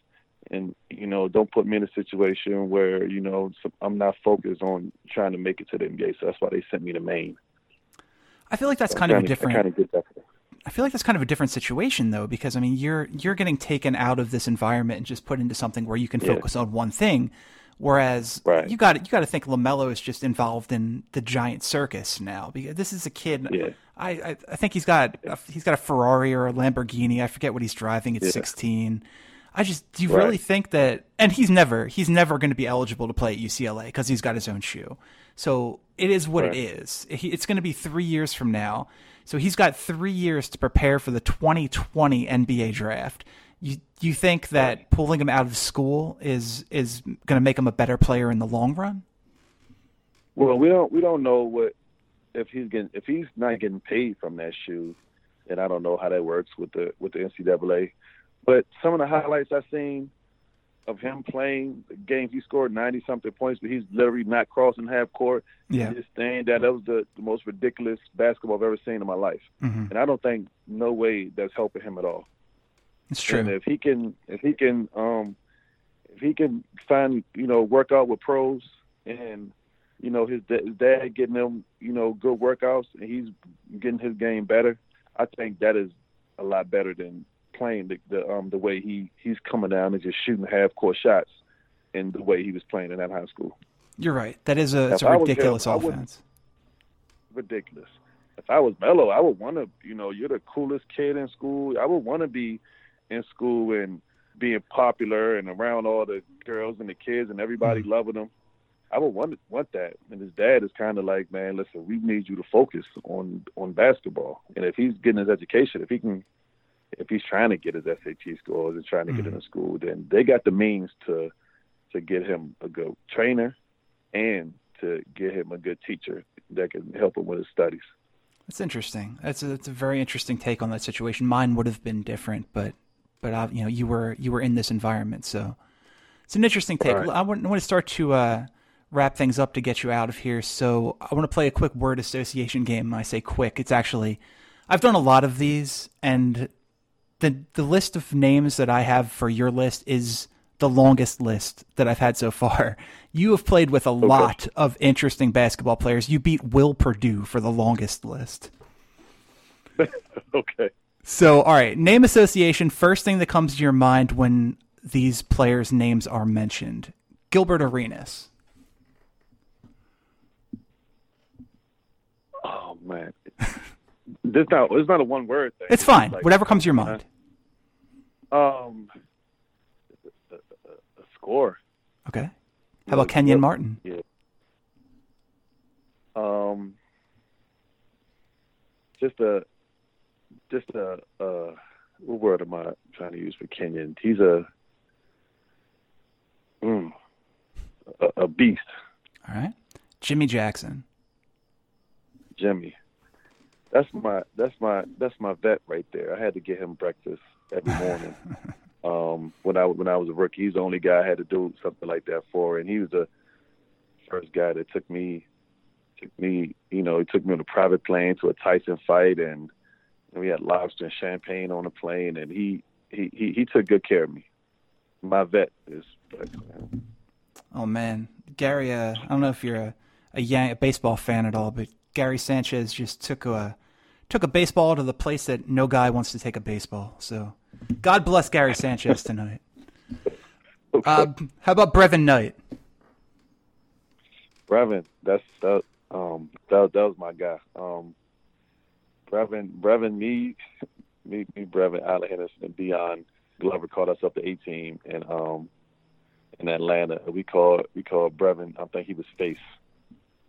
and you know don't put me in a situation where you know I'm not focused on trying to make it to the NBA. So that's why they sent me to Maine. I feel like that's So kind of a different. I kind of. I feel like that's kind of a different situation though, because I mean, you're you're getting taken out of this environment and just put into something where you can Yeah. focus on one thing, whereas Right. you got you got to think LaMelo is just involved in the giant circus now. Because this is a kid. Yeah. I, I I think he's got a, he's got a Ferrari or a Lamborghini. I forget what he's driving at Yeah. 16. I just do you Right. really think that? And he's never he's never going to be eligible to play at UCLA because he's got his own shoe. So it is what Right. it is. He, it's going to be three years from now. So he's got three years to prepare for the 2020 NBA draft. You you think that pulling him out of school is is going to make him a better player in the long run? Well, we don't we don't know what if he's getting if he's not getting paid from that shoe, and I don't know how that works with the with the NCAA. But some of the highlights I've seen of him playing the games, he scored ninety something points, but he's literally not crossing half court. Yeah. Just saying that that was the, the most ridiculous basketball I've ever seen in my life, Mhm. and I don't think no way that's helping him at all. It's true. And if he can, if he can, um, if he can find, you know, work out with pros, and you know his, his dad getting him, you know, good workouts, and he's getting his game better. I think that is a lot better than playing the, the um the way he he's coming down and just shooting half court shots, and the way he was playing in that high school. You're right. That is a a him, ridiculous wouldn't- offense. ridiculous. If I was Mello, I would want to, you know, you're the coolest kid in school. I would want to be in school and being popular and around all the girls and the kids and everybody Mm-hmm. loving them. I would want want that. And his dad is kind of like, man, listen, we need you to focus on on basketball. And if he's getting his education, if he can, if he's trying to get his SAT scores and trying to get Mm-hmm. into school, then they got the means to to get him a good trainer and to get him a good teacher that can help him with his studies. That's interesting. That's a, that's a very interesting take on that situation. Mine would have been different, but but uh, you know you were you were in this environment, so it's an interesting take. Right. I want, I want to start to uh, wrap things up to get you out of here. So I want to play a quick word association game. I say quick, it's actually I've done a lot of these, and the the list of names that I have for your list is the longest list that I've had so far. <laughs> You have played with a lot of interesting basketball players. You beat Will Perdue for the longest list. <laughs> okay. So, all right, name association. First thing that comes to your mind when these players' names are mentioned. Gilbert Arenas. Oh man, this not it's not a one word thing. It's fine. like- Whatever comes to your mind. Um, a, a, a score. Okay. How about Kenyon Martin? Yeah. Um, just a, just a, uh, what word am I trying to use for Kenyon? He's a, mm, a, a beast, All right. Jimmy Jackson. Jimmy. That's my, that's my, that's my vet right there. I had to get him breakfast every morning. <laughs> um, when I when I was a rookie, he's the only guy I had to do something like that for, and he was the first guy that took me, took me, you know, he took me on a private plane to a Tyson fight, and, and we had lobster and champagne on the plane, and he he he, he took good care of me. My vet is. Oh man, Gary. Uh, I don't know if you're a a, Yan- a baseball fan at all, but Gary Sanchez just took a took a baseball to the place that no guy wants to take a baseball. So, God bless Gary Sanchez tonight. <laughs> Uh, how about Brevin Knight? Brevin, that's that. Um, that that was my guy. Um, Brevin, Brevin, me, me, me, Brevin, Alan Henderson, and Dion Glover called us up to 18, and um, in Atlanta, we called we called Brevin. I think he was face.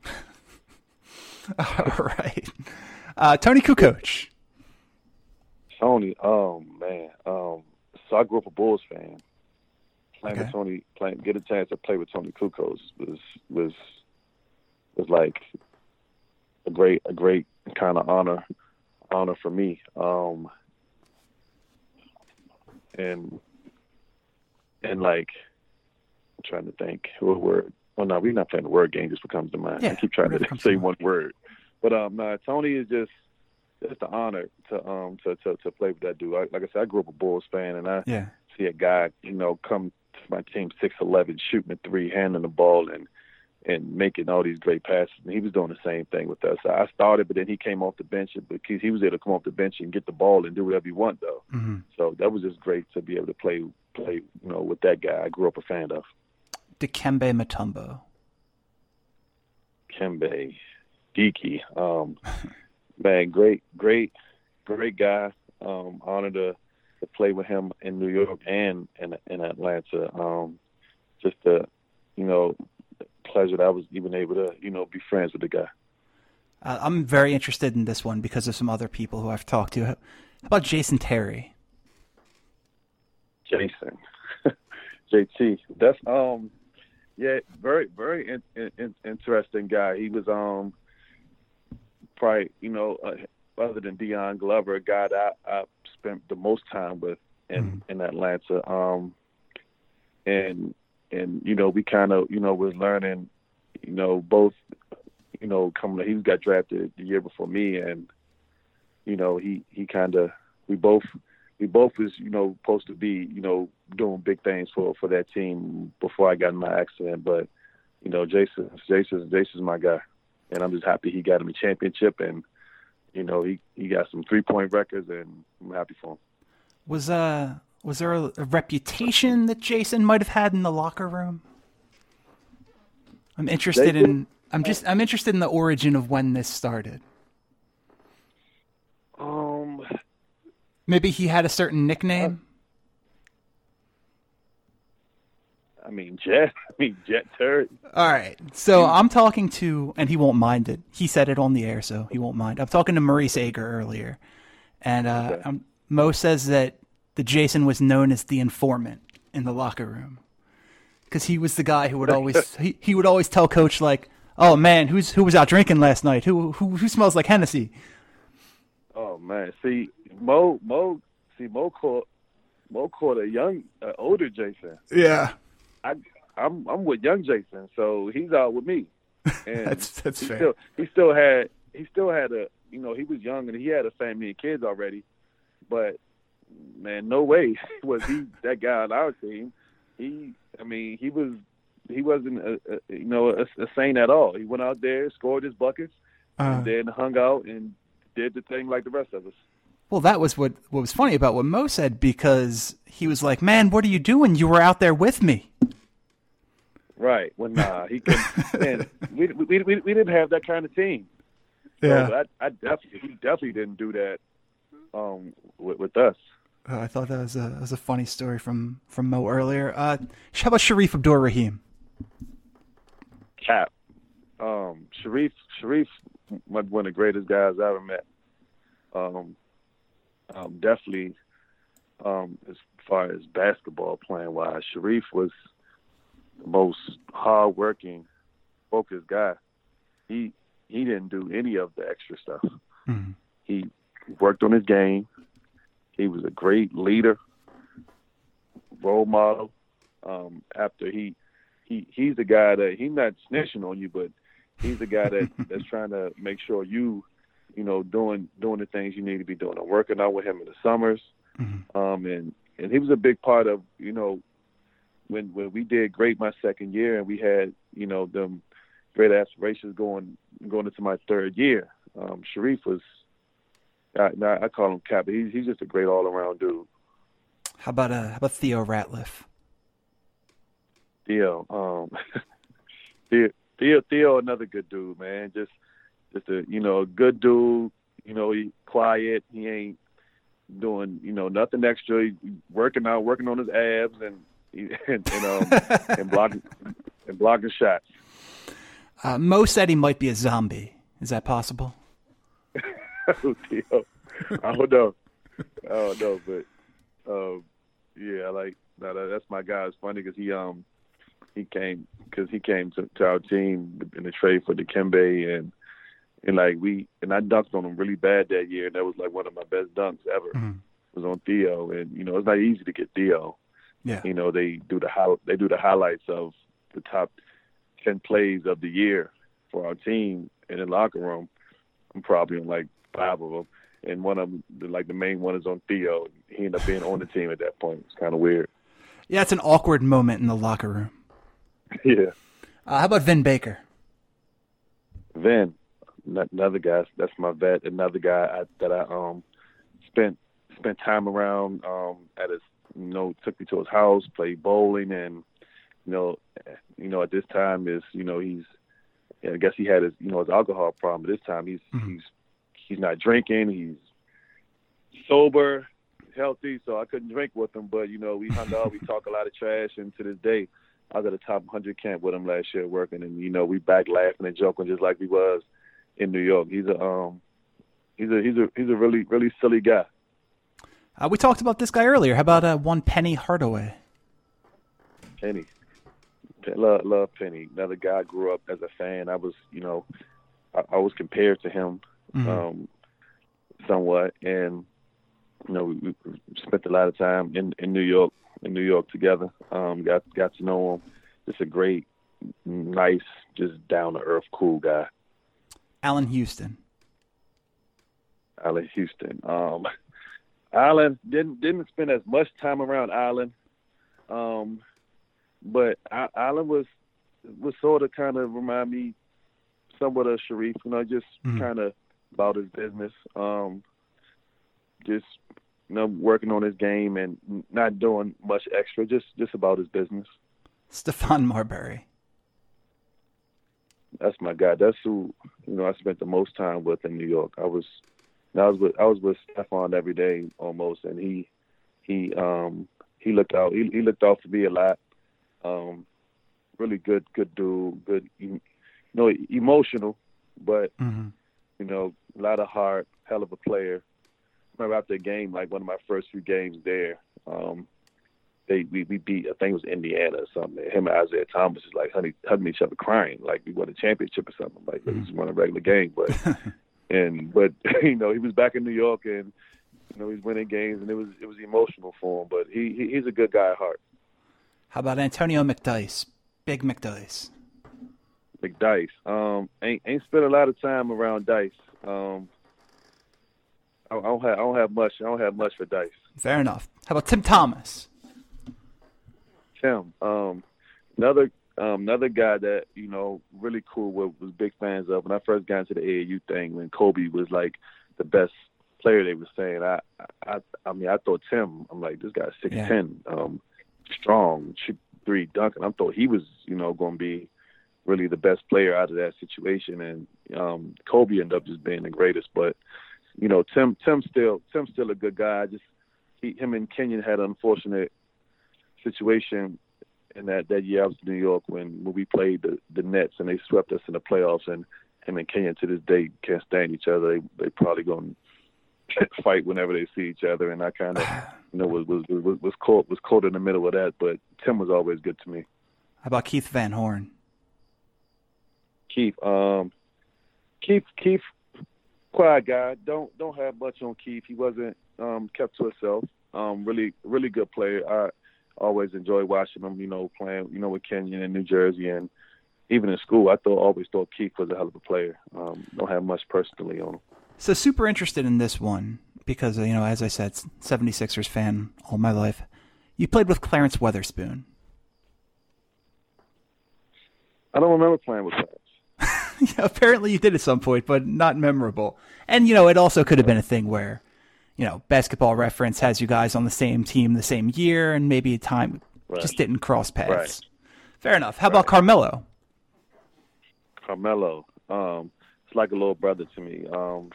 <laughs> All right. Uh, Toni Kukoc. Toni, oh man, um, so I grew up a Bulls fan. Playing Okay. with Toni, playing, get a chance to play with Toni Kukoc was was was like a great a great kind of honor honor for me. Um, and and like I'm trying to think what word. Well, no, we're not playing the word game. Just what comes to mind. Yeah, I keep trying to <laughs> say mind. one word, but um, no, Toni is just just an honor to um to to, to play with that dude. Like, like I said, I grew up a Bulls fan, and I Yeah. see a guy, you know, come to my team six eleven, shooting a three, handling the ball, and and making all these great passes. And he was doing the same thing with us. I started, but then he came off the bench, but he he was able to come off the bench and get the ball and do whatever he want, though. hmm So that was just great to be able to play play, you know, with that guy. I grew up a fan of Dikembe Mutombo. Kembe, Geeky. Um, <laughs> man, great, great, great guy. Um, honor to to play with him in New York and in in Atlanta. Um, just a you know pleasure that I was even able to you know be friends with the guy. Uh, I'm very interested in this one because of some other people who I've talked to. How about Jason Terry? Jason, <laughs> JT. That's um, yeah, very very in, in, interesting guy. He was um, probably you know uh, other than Dion Glover, a guy that I, I spent the most time with in mm-hmm. in Atlanta. Um, and and you know we kind of you know was learning, you know both, you know coming he got drafted the year before me, and you know he he kind of we both we both was you know supposed to be you know doing big things for for that team before I got in my accident, but you know Jason Jason Jason's my guy, and I'm just happy he got him a championship and you know he he got some three point records and I'm happy for him. Was uh was there a, a reputation that Jason might have had in the locker room? I'm interested in I'm just I'm interested in the origin of when this started. Um maybe he had a certain nickname. I mean, Jet. I mean, Jet <laughs> Turd. All right. So I'm talking to, and he won't mind it. He said it on the air, so he won't mind. I'm talking to Maurice Ager earlier, and uh, okay. um, Mo says that the Jason was known as the informant in the locker room because he was the guy who would always <laughs> he, he would always tell coach like, "Oh man, who's who was out drinking last night? Who who who smells like Hennessy?" Oh man, see Mo Mo see Mo caught Mo caught a young uh, older Jason. Yeah, I I'm I'm with young Jason, so he's out with me. <laughs> And that's that's he fair. Still, he still had he still had a you know he was young and he had a family and kids already, but man, no way <laughs> was he that guy on our team. He, I mean, he was he wasn't a, a you know a, a, saint at all. He went out there, scored his buckets, uh, and then hung out and did the thing like the rest of us. Well, that was what what was funny about what Mo said because he was like, "Man, what are you doing? You were out there with me." Right. Well, nah, he can. <laughs> man, we, we we we didn't have that kind of team. Yeah. So I, I definitely he definitely didn't do that um with, with us. Uh, I thought that was a was a funny story from from Mo earlier. Uh, how about Shareef Abdur-Rahim? Cap. Um, Shareef Shareef one of the greatest guys I ever met. Um, um, definitely, um, as far as basketball playing wise, Shareef was the most hardworking, focused guy. He he didn't do any of the extra stuff. Mm-hmm. He worked on his game. He was a great leader, role model. Um, after he he he's the guy that he's not snitching on you, but he's the guy that <laughs> that's trying to make sure you you know doing doing the things you need to be doing. I'm working out with him in the summers, mm-hmm. um, and and he was a big part of you know when when we did great my second year and we had you know them great aspirations going going into my third year. Um, Shareef was I, I call him Cap. He's he's just a great all around dude. How about uh, how about Theo Ratliff? Theo, um, <laughs> Theo, Theo, Theo, another good dude, man. Just just a you know a good dude. You know, he quiet. He ain't doing you know nothing extra. He working out, working on his abs, and <laughs> and, and um <laughs> and blocking and blocking shots. Uh, Mo said he might be a zombie. Is that possible? Theo. <laughs> I don't know. I don't know, but um, yeah, like no, that, that's my guy. It's funny because he um he came because he came to, to our team in the trade for Dikembe and and like we and I dunked on him really bad that year and that was like one of my best dunks ever mm-hmm. was on Theo and you know it's not easy to get Theo. Yeah. You know they do the how they do the highlights of the top ten plays of the year for our team in the locker room. I'm probably on like five of them, and one of them, like the main one, is on Theo. He ended up being on the team at that point. It's kind of weird. Yeah, it's an awkward moment in the locker room. <laughs> yeah. Uh, how about Vin Baker? Vin, another guy. That's my vet. Another guy I, that I um spent spent time around um at his you know took me to his house, played bowling, and you know you know at this time is you know he's I guess he had his you know his alcohol problem. But this time he's mm-hmm. he's he's not drinking. He's sober. healthy, so I couldn't drink with him. But you know, we hung out, we talk a lot of trash, and to this day, I was at a top 100 camp with him last year working, and you know, we back laughing and joking just like we was in New York. He's a um, he's a he's a he's a really really silly guy. Uh, we talked about this guy earlier. How about uh, one Penny Hardaway? Penny, love love Penny. Another guy I grew up as a fan. I was you know, I, I was compared to him, mm-hmm. um, somewhat, and you know, we, we, spent a lot of time in in New York, in New York together. Um, got got to know him. Just a great, nice, just down to earth, cool guy. Allan Houston. Allan Houston. Um, <laughs> Allan didn't didn't spend as much time around Allan, um, but I, Allan was was sort of kind of remind me somewhat of Shareef. You know, just mm-hmm. kind of about his business. Um, just you know, working on his game and not doing much extra. Just just about his business. Stephon Marbury. That's my guy. That's who you know I spent the most time with in New York. I was I was with I was with Stephon every day almost, and he he um he looked out he, he looked out for me a lot. Um, really good good dude, good you know emotional, but mm-hmm. You know a lot of heart, hell of a player. I remember after the game, like one of my first few games there, um, they we, we beat I think it was Indiana or something. Him and Isiah Thomas is like hugging, hugging each other, crying like we won a championship or something. Like mm-hmm. we just won a regular game, but <laughs> and but <laughs> you know he was back in New York and you know he's winning games and it was it was emotional for him. But he, he he's a good guy at heart. How about Antonio McDyess, Big McDyess? McDyess, um, ain't ain't spent a lot of time around Dice. Um, I, I don't have I don't have much I don't have much for Dice. Fair enough. How about Tim Thomas? Tim, um, another um, another guy that you know really cool with, was big fans of when I first got into the AAU thing when Kobe was like the best player. They were saying I I I mean I thought Tim. I'm like this guy's six ten, yeah. um, strong, three, dunking. I thought he was you know going to be really the best player out of that situation, and um, Kobe ended up just being the greatest. But you know Tim Tim still Tim's still a good guy. Just he, him and Kenyon had an unfortunate situation in that that year I was in New York when when we played the the Nets and they swept us in the playoffs and him and Kenyon to this day can't stand each other. They they probably gonna <laughs> fight whenever they see each other and I kind of <sighs> you know was was was was caught was caught in the middle of that. But Tim was always good to me. How about Keith Van Horn? Keith, um, Keith, Keith, quiet guy. Don't don't have much on Keith. He wasn't um, kept to himself. Um, really, really good player. I always enjoy watching him, you know, playing, you know, with Kenyon in New Jersey and even in school, I thought always thought Keith was a hell of a player. Um, don't have much personally on him. So super interested in this one because you know, as I said, 76ers fan all my life. You played with Clarence Weatherspoon. I don't remember playing with Clarence. <laughs> yeah, apparently you did at some point, but not memorable. And you know, it also could have been a thing where you know, basketball reference has you guys on the same team the same year, and maybe a time right. just didn't cross paths. Right. Fair enough. How right. about Carmelo? Carmelo, um, it's like a little brother to me. Um,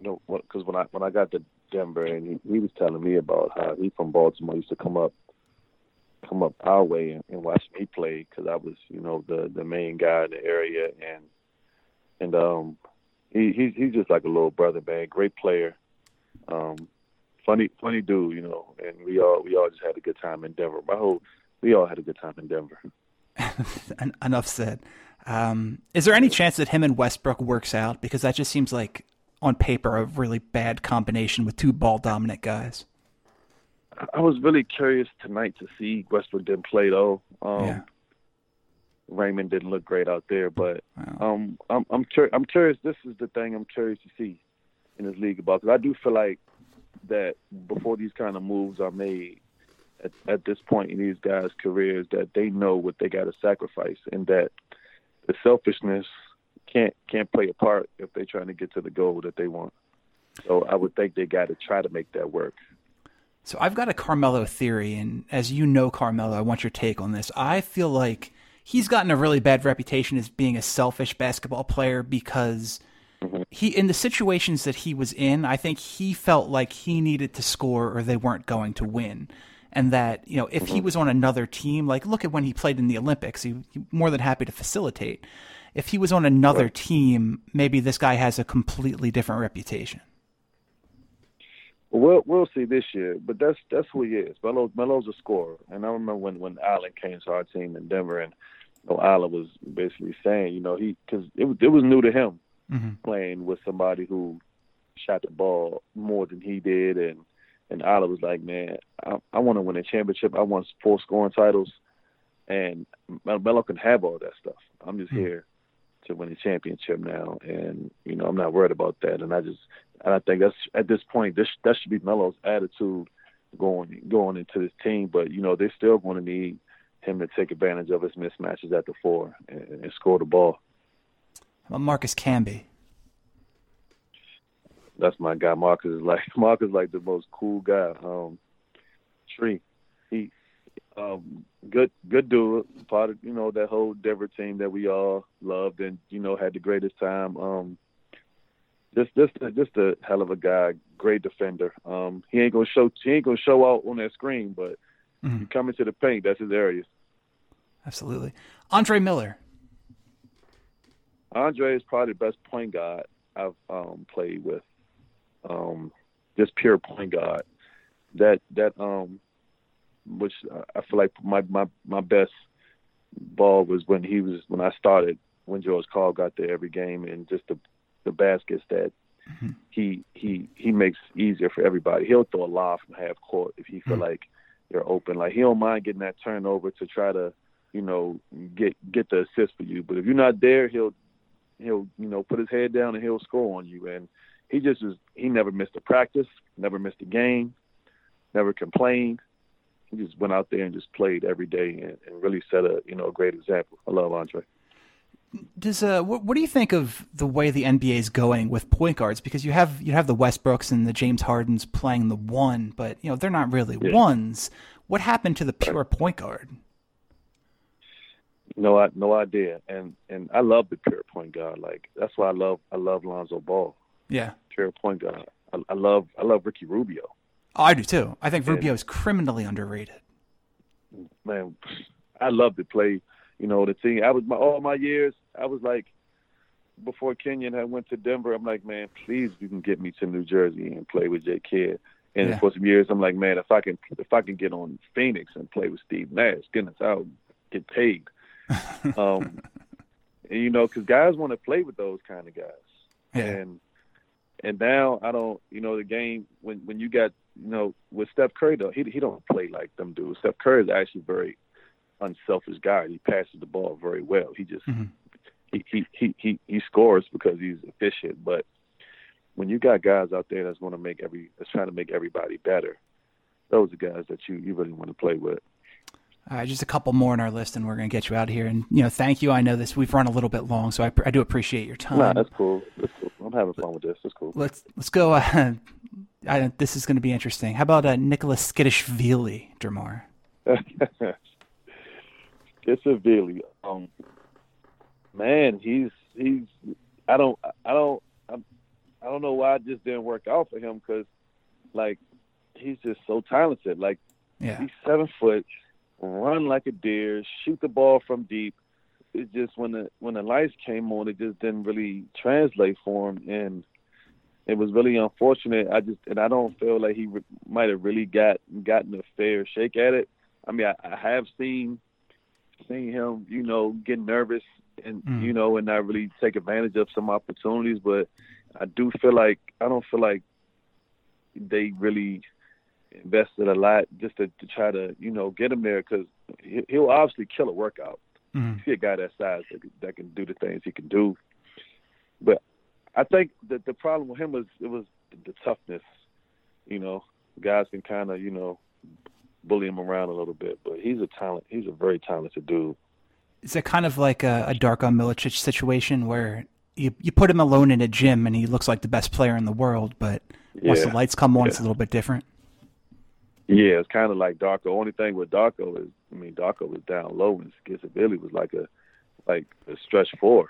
you know, because when I when I got to Denver, and he, he was telling me about how he from Baltimore used to come up come up our way and, and watch me play because I was, you know, the the main guy in the area, and and um, he he's he's just like a little brother, man. Great player, um, funny, funny dude, you know. And we all we all just had a good time in Denver. My whole we all had a good time in Denver. <laughs> Enough said. Um, is there any chance that him and Westbrook works out? Because that just seems like on paper a really bad combination with two ball dominant guys. I was really curious tonight to see Westbrook didn't play though. Um, yeah. Raymond didn't look great out there, but wow. um, I'm I'm, cur- I'm curious. This is the thing I'm curious to see in this league about because I do feel like that before these kind of moves are made at, at this point in these guys' careers that they know what they got to sacrifice and that the selfishness can't can't play a part if they're trying to get to the goal that they want. So I would think they got to try to make that work. So I've got a Carmelo theory, and as you know, Carmelo, I want your take on this. I feel like he's gotten a really bad reputation as being a selfish basketball player because – Mm-hmm. he in the situations that he was in, I think he felt like he needed to score or they weren't going to win. And that, you know, if he was on another team, like look at when he played in the Olympics, he, he more than happy to facilitate. If he was on another team, maybe this guy has a completely different reputation. We'll we'll see this year, but that's that's who he is. Melo Melo's a scorer, and I remember when when Allen came to our team in Denver, and you know, Allen was basically saying, you know, he because it was it was new to him Mhm. playing with somebody who shot the ball more than he did, and and Allen was like, man, I, I want to win a championship. I want four scoring titles, and Mel- Melo can have all that stuff. I'm just Hmm. here to win a championship now, and you know I'm not worried about that. And I just and I think that's at this point this that should be Melo's attitude going going into this team. But you know they're still going to need him to take advantage of his mismatches at the four and, and score the ball. How about Marcus Camby? That's my guy. Marcus is like <laughs> Marcus is like the most cool guy. Um, Tree, he um, good good dude. Part of you know that whole Denver team that we all loved and you know had the greatest time. Um, just just just a hell of a guy. Great defender. Um, he ain't gonna show he ain't gonna show out on that screen, but Mhm. you come into the paint, that's his area. Absolutely. Andre Miller. Andre is probably the best point guard I've um, played with. Um, just pure point guard. That that um, which I feel like my my my best ball was when he was when I started when George Karl got there every game and just the the baskets that mm-hmm. he he he makes easier for everybody. He'll throw a lob from half court if he feel mm. like they're open. Like he don't mind getting that turnover to try to you know get get the assist for you. But if you're not there, he'll he'll you know put his head down and he'll score on you. And he just was he never missed a practice, never missed a game, never complained. He just went out there and just played every day and, and really set a you know a great example. I love Andre. Does uh, what, what do you think of the way the NBA is going with point guards? Because you have you have the Westbrooks and the James Hardens playing the one, but you know they're not really Yeah. ones. What happened to the pure point guard? No, I no idea. And and I love the pure point guard. Like that's why I love I love Lonzo Ball, Yeah, pure point guard. I, I love I love Ricky Rubio. Oh, I do too. I think. Rubio is criminally underrated. man, I love to play. You know, the thing. I was my all my years. I was like, before Kenyon had went to Denver. I'm like, man, please, you can get me to New Jersey and play with J Kidd. And Yeah. for some years, I'm like, man, if I can, if I can get on Phoenix and play with Steve Nash, goodness, I'll get paid. <laughs> um, and you know, because guys want to play with those kind of guys. Yeah, And and now I don't, you know, the game when when you got, you know, with Steph Curry though, he he don't play like them dudes. Steph Curry is actually very unselfish guy. He passes the ball very well. He just Mhm. he, he he he he scores because he's efficient. But when you got guys out there that's going to make every that's trying to make everybody better, those are guys that you you really want to play with. All right, just a couple more on our list, and we're going to get you out of here. And you know, thank you. I know this we've run a little bit long, so I, I do appreciate your time. Nah, that's cool. That's cool. I'm having fun with this. That's cool. let's let's go. Uh, <laughs> I, this is going to be interesting. How about uh, Nicholas Tskitishvili, DerMarr? it's a Billy. Um, man, he's he's. I don't I don't I'm, I don't know why it just didn't work out for him because, like, he's just so talented. Like Yeah, he's seven foot, run like a deer, shoot the ball from deep. It just when the when the lights came on, it just didn't really translate for him, and it was really unfortunate. I just and I don't feel like he re- might have really got gotten a fair shake at it. I mean, I, I have seen seen him, you know, get nervous and Mm. you know, and not really take advantage of some opportunities. But I do feel like I don't feel like they really invested a lot just to, to try to, you know, get him there because he, he'll obviously kill a workout. Mhm. See a guy that size that, can- that can do the things he can do. But I think that the problem with him was it was the toughness. You know, guys can kind of, you know, bully him around a little bit, but he's a talent. He's a very talented dude. Is it kind of like a, a Darko Milicic situation where you you put him alone in a gym and he looks like the best player in the world, but once the lights come on, Yeah. it's a little bit different. Yeah, it's kind of like Darko. Only thing with Darko is, I mean, Darko was down low, and Skizzabilly was like a like a stretch four.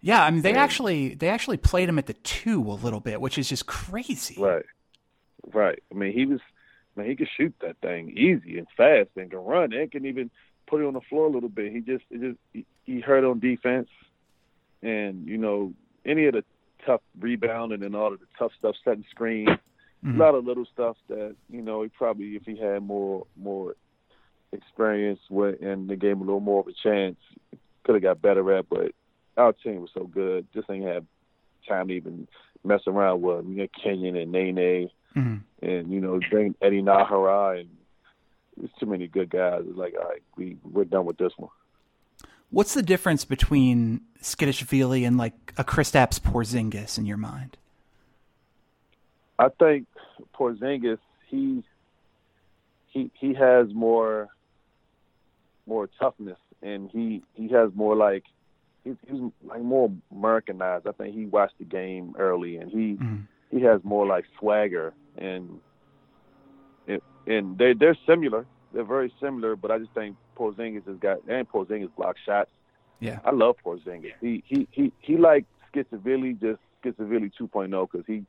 Yeah, I mean they actually they actually played him at the two a little bit, which is just crazy. Right, right. I mean, he was, man, he could shoot that thing easy and fast and can run and can even put it on the floor a little bit. He just, it just, he, he hurt on defense, and you know, any of the tough rebounding and all of the tough stuff, setting screens, Mhm. a lot of little stuff that you know he probably, if he had more more experience with and they gave him a little more of a chance, could have got better at. But our team was so good, just ain't have time to even mess around with you know, Kenyon and Nene Mhm. and you know bring Eddie Najera and there's too many good guys. It's like all right, we we're done with this one. What's the difference between Tskitishvili and like a Kristaps Porzingis in your mind? I think Porzingis he he he has more more toughness and he he has more like he's, he's like more Americanized. I think he watched the game early and he Mhm. he has more like swagger and and they they're similar. They're very similar, but I just think Porzingis has got and Porzingis block shots. Yeah. I love Porzingis. He he he he like Skizavili, just Skizavili 2.0 because he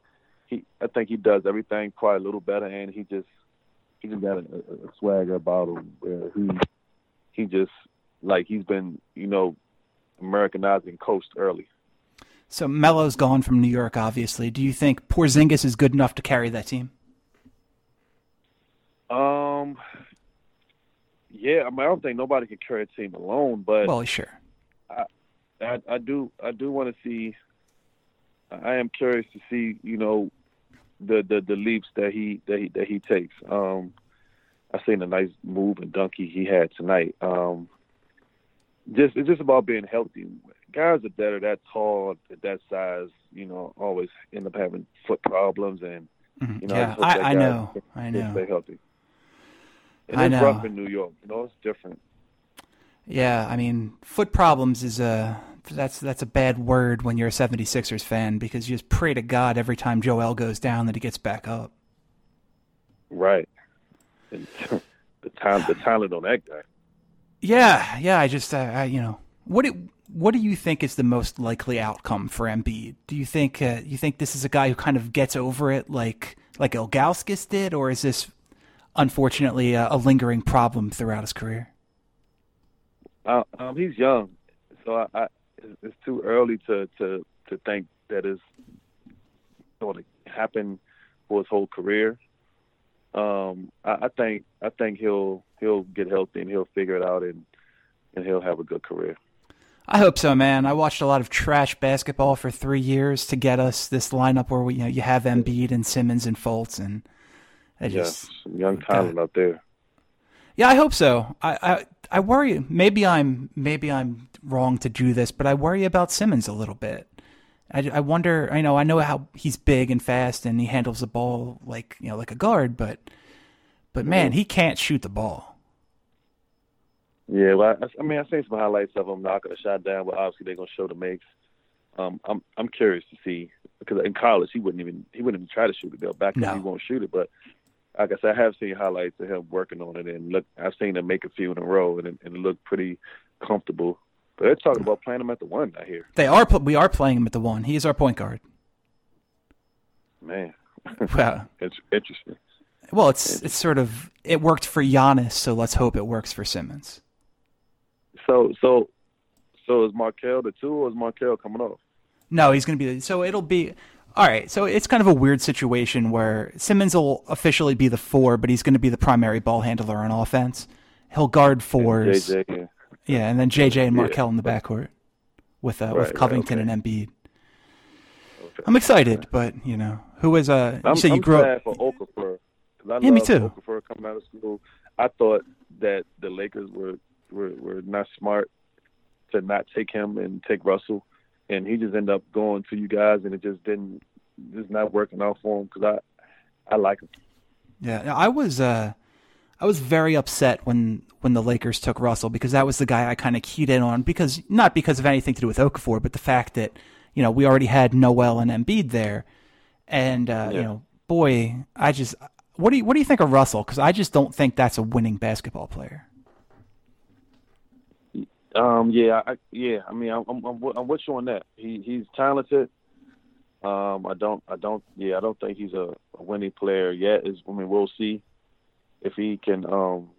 he I think he does everything probably a little better, and he just he just got a, a, swagger about him where he he just like he's been you know Americanizing coast early. So Melo's gone from New York, obviously. Do you think Porzingis is good enough to carry that team? Um. Yeah, I mean, I don't think nobody can carry a team alone, but Well, sure. I, I do I do want to see. I am curious to see you know the the, the leaps that he that he that he takes. Um, I seen a nice move and dunk he, had tonight. Um, just it's just about being healthy. Guys that that are that tall at that size, you know, always end up having foot problems and Mhm. you know. yeah, hope I, I know. I know. Stay healthy. And I it's know. rough in New York. You know, it's different. Yeah, I mean, foot problems is a that's that's a bad word when you're a 76ers fan because you just pray to God every time Joel goes down that he gets back up. Right. And <laughs> the time the talent on that guy. Yeah, yeah. I just, uh, I, you know, what do, what do you think is the most likely outcome for Embiid? Do you think uh, you think this is a guy who kind of gets over it like like Ilgauskas did, or is this unfortunately a, a lingering problem throughout his career? Uh, um, he's young, so I, I, it's- too early to to to think that it's going to happen for his whole career. Um, I, I think I think he'll he'll get healthy and he'll figure it out and and he'll have a good career. I hope so, man. I watched a lot of trash basketball for three years to get us this lineup where we, you know, you have Embiid and Simmons and Fultz, and I just, Yes, some young talent out there. Yeah, I hope so. I, I I worry. Maybe I'm maybe I'm wrong to do this, but I worry about Simmons a little bit. I, I wonder. I know I know how he's big and fast, and he handles the ball like you know like a guard, but but man, he can't shoot the ball. Yeah, well, I, I mean, I've seen some highlights of him knocking a shot down, but obviously they're gonna show the makes. Um, I'm I'm curious to see because in college he wouldn't even he wouldn't even try to shoot it. They'll back No. he won't shoot it. But like I said, I have seen highlights of him working on it, and look, I've seen him make a few in a row, and it, and it looked pretty comfortable. But they're talking about playing him at the one. I hear, They are we are playing him at the one. He is our point guard. man, <laughs> Well, it's interesting. well, it's it's sort of it worked for Giannis, so let's hope it works for Simmons. So so so is Markelle the two, or is Markelle coming off? No, he's going to be. So it'll be. All right. So it's kind of a weird situation where Simmons will officially be the four, but he's going to be the primary ball handler on offense. He'll guard fours. JJ, yeah. Yeah, and then JJ and Yeah. Markelle in the backcourt with uh, Right, with right, Covington okay. and Embiid. Okay. I'm excited, but you know, who is uh? You I'm, said you I'm grew up. for Okafor. Yeah, me too. Okafor coming out of school. I thought that the Lakers were, were were not smart to not take him and take Russell, and he just ended up going to you guys, and it just didn't, just not working out for him because I, I like him. Yeah, I was uh, I was very upset when when the Lakers took Russell because that was the guy I kind of keyed in on because not because of anything to do with Okafor, but the fact that you know we already had Noel and Embiid there, and uh, you know, boy, I just what do you what do you think of Russell? Because I just don't think that's a winning basketball player. Um, yeah, I, yeah. I mean, I'm, I'm, I'm, with you on that. He, he's talented. Um, I don't, I don't, yeah, I don't think he's a, a winning player yet. Is, I mean, we'll see if he can, um,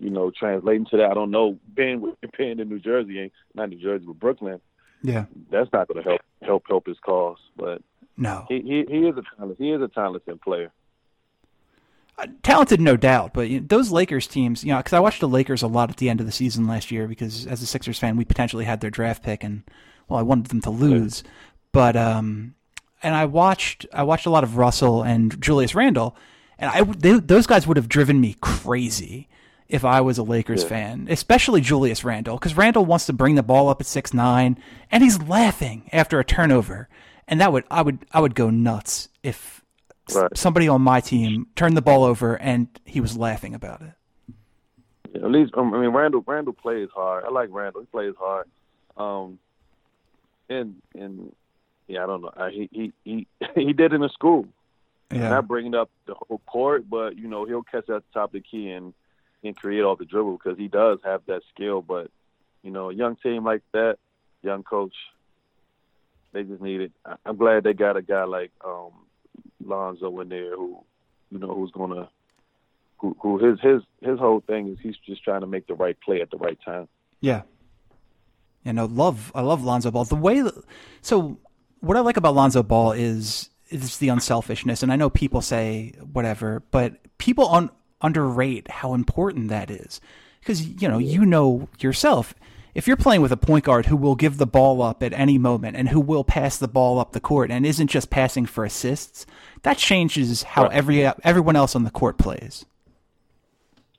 you know, translate into that. I don't know. Being with <laughs> being in New Jersey, not New Jersey, but Brooklyn, Yeah. that's not going to help help help his cause. But No. he, he he is a talent. He is a talented player. Uh, talented, no doubt, but you know, those Lakers teams, you know, because I watched the Lakers a lot at the end of the season last year because as a Sixers fan, we potentially had their draft pick, and well, I wanted them to lose, but um, and I watched I watched a lot of Russell and Julius Randle, and I they, those guys would have driven me crazy if I was a Lakers fan, especially Julius Randle, because Randle wants to bring the ball up at six nine, and he's laughing after a turnover, and that would I would I would go nuts if Right. somebody on my team turned the ball over and he was laughing about it. At least, um, I mean, Randle Randle plays hard. I like Randle. He plays hard. Um, and and yeah, I don't know. I, he he he <laughs> he did it in the school. Yeah, Not bringing up the whole court, but you know he'll catch at the top of the key and and create all the dribble because he does have that skill. But you know, a young team like that, young coach, they just need it. I'm glad they got a guy like um Lonzo in there who, you know, who's gonna who who his his his whole thing is he's just trying to make the right play at the right time. yeah. You know, love I love Lonzo Ball. The way, so what I like about Lonzo Ball is is the unselfishness, and I know people say whatever, but people un, underrate how important that is because you know you know yourself. If you're playing with a point guard who will give the ball up at any moment and who will pass the ball up the court and isn't just passing for assists, that changes how every everyone else on the court plays.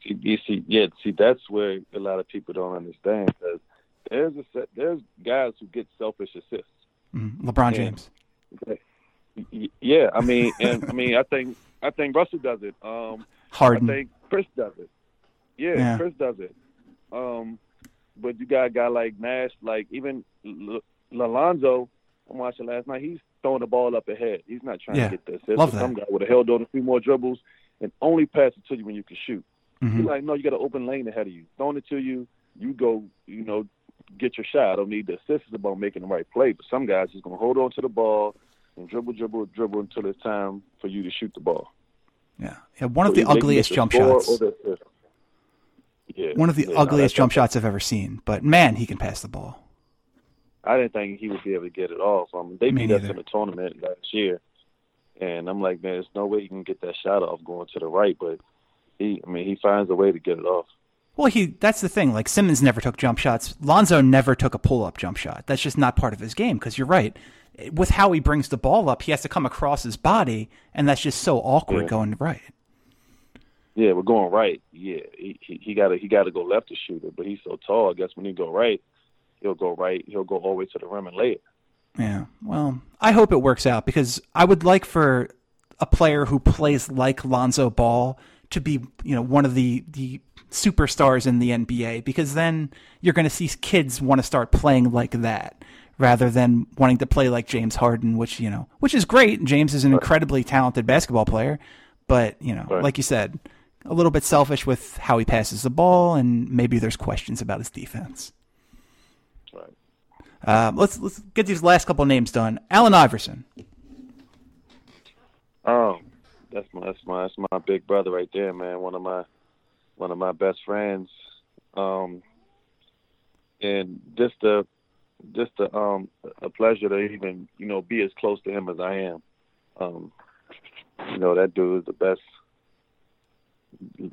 You, see, yeah, see, that's where a lot of people don't understand because there's a set, there's guys who get selfish assists. Mhm. LeBron Yeah. James. Y- Yeah, I mean, and I mean, I think I think Russell does it. Um, Harden. I think Chris does it. Yeah, Yeah. Chris does it. Um, but you got a guy like Nash, like even L- Lalonzo. I'm watching last night. He's throwing the ball up ahead. He's not trying Yeah. to get the assist. Love So Some guy would have held on a few more dribbles and only pass it to you when you can shoot. Mhm. He's like, no, you got an open lane ahead of you. Throwing it to you, you go, you know, get your shot. I don't need the assist. It's about making the right play. But some guys just gonna hold on to the ball and dribble, dribble, dribble until it's time for you to shoot the ball. Yeah. yeah. One of the either they can ugliest jump shots. Yeah, One of the yeah, ugliest that's- jump shots I've ever seen. But man, he can pass the ball. I didn't think he would be able to get it off. I mean, they Me beat us in the tournament last year, and I'm like, man, there's no way he can get that shot off going to the right. But he, I mean, he finds a way to get it off. Well, he that's the thing. Like Simmons never took jump shots. Lonzo never took a pull up jump shot. That's just not part of his game. Because you're right. With how he brings the ball up, he has to come across his body, and that's just so awkward Yeah. going right. Yeah, we're going right. Yeah, he he, he got to he got to go left to shoot it, but he's so tall. I guess when he go right, he'll go right. He'll go all the way to the rim and lay it. Yeah. Well, I hope it works out because I would like for a player who plays like Lonzo Ball to be, you know, one of the the superstars in the NBA because then you're going to see kids want to start playing like that rather than wanting to play like James Harden, which, you know, which is great. James is an incredibly talented basketball player, but, you know, Right. like you said, a little bit selfish with how he passes the ball and maybe there's questions about his defense. Right. Um, let's let's get these last couple names done. Allen Iverson. Um, that's my that's my that's my big brother right there, man. One of my one of my best friends. Um, and just a just a um a pleasure to even you know be as close to him as I am. Um, you know that dude is the best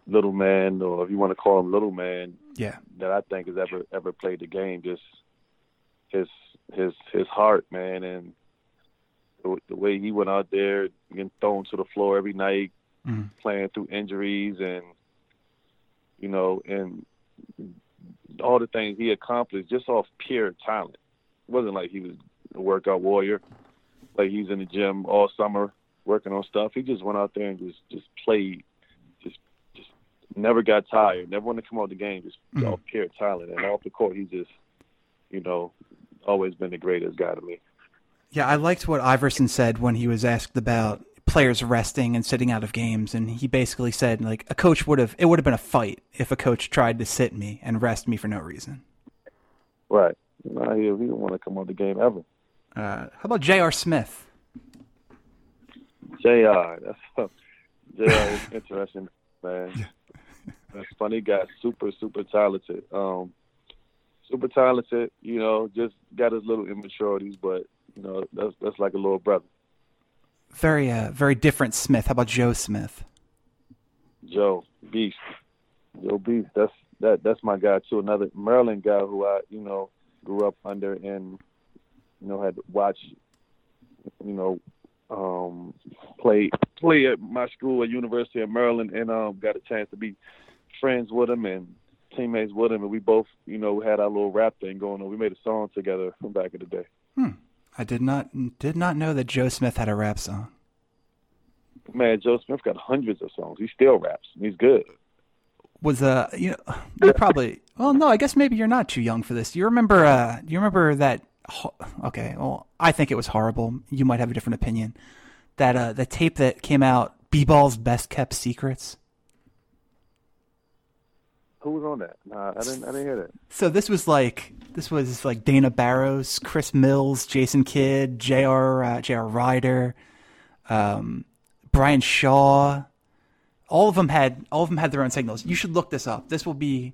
little man, or if you want to call him little man, Yeah. that I think has ever ever played the game. Just his his his heart, man, and the, the way he went out there getting thrown to the floor every night, Mhm. playing through injuries, and you know, and all the things he accomplished just off pure talent. It wasn't like he was a workout warrior, like he's in the gym all summer working on stuff. He just went out there and just just played, never got tired, never wanted to come out the game, just Mhm. off pure talent. And off the court, he just, you know, always been the greatest guy to me. Yeah, I liked what Iverson said when he was asked about players resting and sitting out of games, and he basically said like a coach would have it would have been a fight if a coach tried to sit me and rest me for no reason. Right. Nah, he he didn't want to come on the game ever. Uh, how about J.R. Smith? J.R. That's <laughs> J.R. is interesting, man. That's funny guy, super super talented. Um, super talented. You know, just got his little immaturities, but you know that's that's like a little brother. Very, uh, very different Smith. How about Joe Smith? Joe Beast, Joe Beast. That's that that's my guy too. Another Maryland guy who I you know grew up under and you know had to watch you know um play play at my school at University of Maryland and um got a chance to be friends with him and teammates with him and we both you know had our little rap thing going on. We made a song together from back in the day. Hmm. I did not did not know that Joe Smith had a rap song. Man, Joe Smith got hundreds of songs. He still raps. He's good. Was uh you know you're probably <laughs> well no I guess maybe you're not too young for this. Do you remember uh do you remember that okay well I think it was horrible. You might have a different opinion. That uh the tape that came out B-Ball's best kept secrets. Who was on that? Nah, I didn't I didn't hear that. So this was like this was like Dana Barros, Chris Mills, Jason Kidd, J.R. Uh, J.R. Rider, um, Brian Shaw. All of them had all of them had their own signals. You should look this up. This will be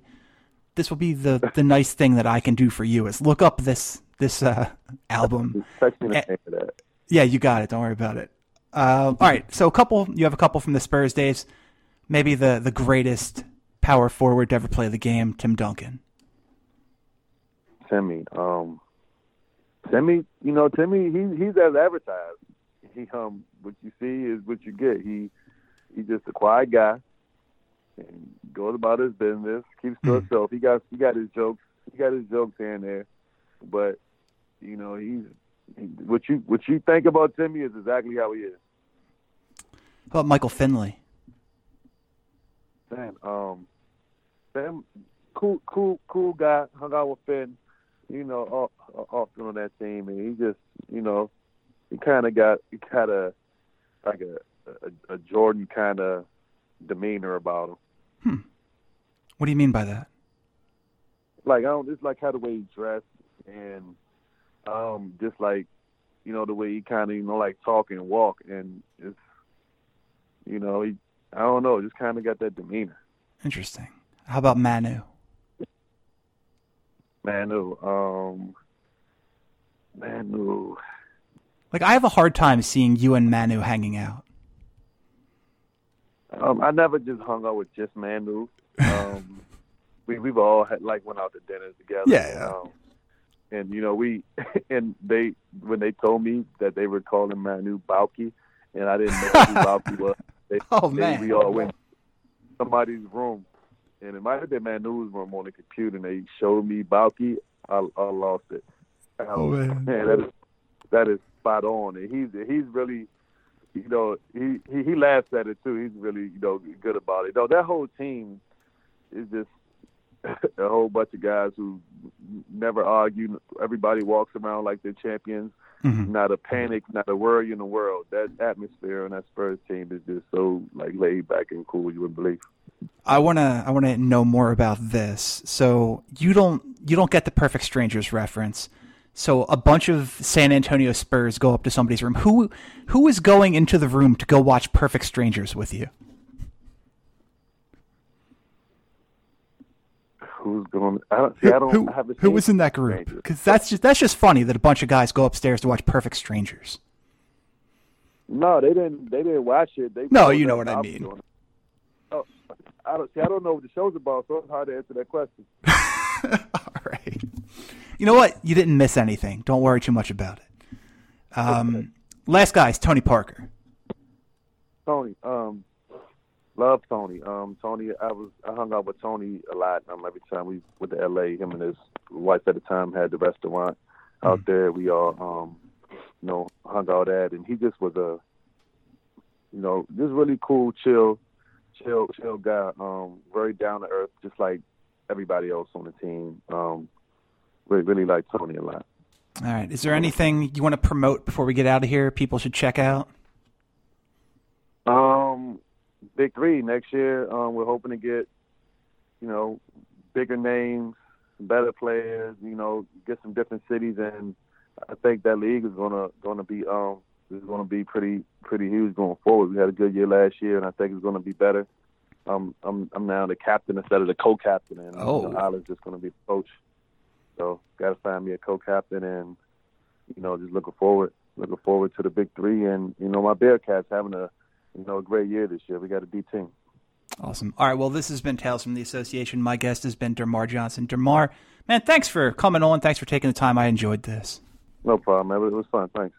this will be the the nice thing that I can do for you is look up this this uh, album. Text me the name of that. Yeah, you got it. Don't worry about it. Uh, all right, so a couple. You have a couple from the Spurs days. Maybe the the greatest power forward to ever play the game, Tim Duncan. Timmy. Um, Timmy, you know, Timmy, he he's as advertised. He um, what you see is what you get. He he's just a quiet guy and goes about his business, keeps to himself. He got he got his jokes, he got his jokes here and there, but you know, he's he, what you what you think about Timmy is exactly how he is. How about Michael Finley? Man, um, Sam, cool, cool, cool guy. Hung out with Finn, you know, often on that team, and he just, you know, he kind of got, he kind of like a, a, a Jordan kind of demeanor about him. What do you mean by that? Like I don't, just like how the way he dressed, and um, just like, you know, the way he kind of, you know, like talk and walk, and it's, you know, he, I don't know, just kind of got that demeanor. Interesting. How about Manu? Manu, um, Manu. Like I have a hard time seeing you and Manu hanging out. Um, I never just hung out with just Manu. Um, <laughs> we we've all had like went out to dinners together. Yeah, yeah. Um, and you know we <laughs> and they when they told me that they were calling Manu Balki, and I didn't know who Balki <laughs> was. They, <laughs> Oh, they- man. we all went to somebody's room, and it might have been Manu's room on the computer, and they showed me Balki. I, I lost it. Oh, um, man. <laughs> that is that is spot on, and he's he's really you know, he, he he laughs at it too. He's really you know good about it. Though that whole team is just <laughs> a whole bunch of guys who never argue. Everybody walks around like they're champions. Mm-hmm. Not a panic, not a worry in the world. That atmosphere on that Spurs team is just so like laid back and cool. You wouldn't believe. I wanna I wanna know more about this. So you don't you don't get the Perfect Strangers reference. So a bunch of San Antonio Spurs go up to somebody's room. Who who is going into the room to go watch Perfect Strangers with you? Who's going? I don't see. I don't. Who I haven't who was in that group? Because that's just that's just funny that a bunch of guys go upstairs to watch Perfect Strangers. No, they didn't. They didn't watch it. They No, you know what I mean. Oh, I don't see. I don't know what the show's about, so it's hard to answer that question. <laughs> All right. You know what? You didn't miss anything. Don't worry too much about it. Um, last guy is Tony Parker. Tony, um, love Tony. Um, Tony, I was I hung out with Tony a lot. Um, every time we went to L.A., him and his wife at the time had the restaurant out there. We all, um, you know, hung out at, and he just was a, you know, just really cool, chill, chill, chill guy. Um, very down to earth, just like everybody else on the team. Um, really, really like Tony a lot. All right. Is there anything you want to promote before we get out of here? People should check out. Um, big three next year. Um, we're hoping to get, you know, bigger names, better players. You know, get some different cities, and I think that league is gonna gonna be um is gonna be pretty pretty huge going forward. We had a good year last year, and I think it's gonna be better. Um, I'm I'm now the captain instead of the co-captain, and oh. you know, Island's just gonna be the coach. So got to find me a co-captain, and you know, just looking forward looking forward to the big three, and you know, my Bearcats having a you know a great year this year. We got a D team. Awesome. All right. Well, this has been Tales from the Association. My guest has been DerMarr Johnson. DerMarr, man, thanks for coming on. Thanks for taking the time. I enjoyed this. No problem, man. It was fun. Thanks.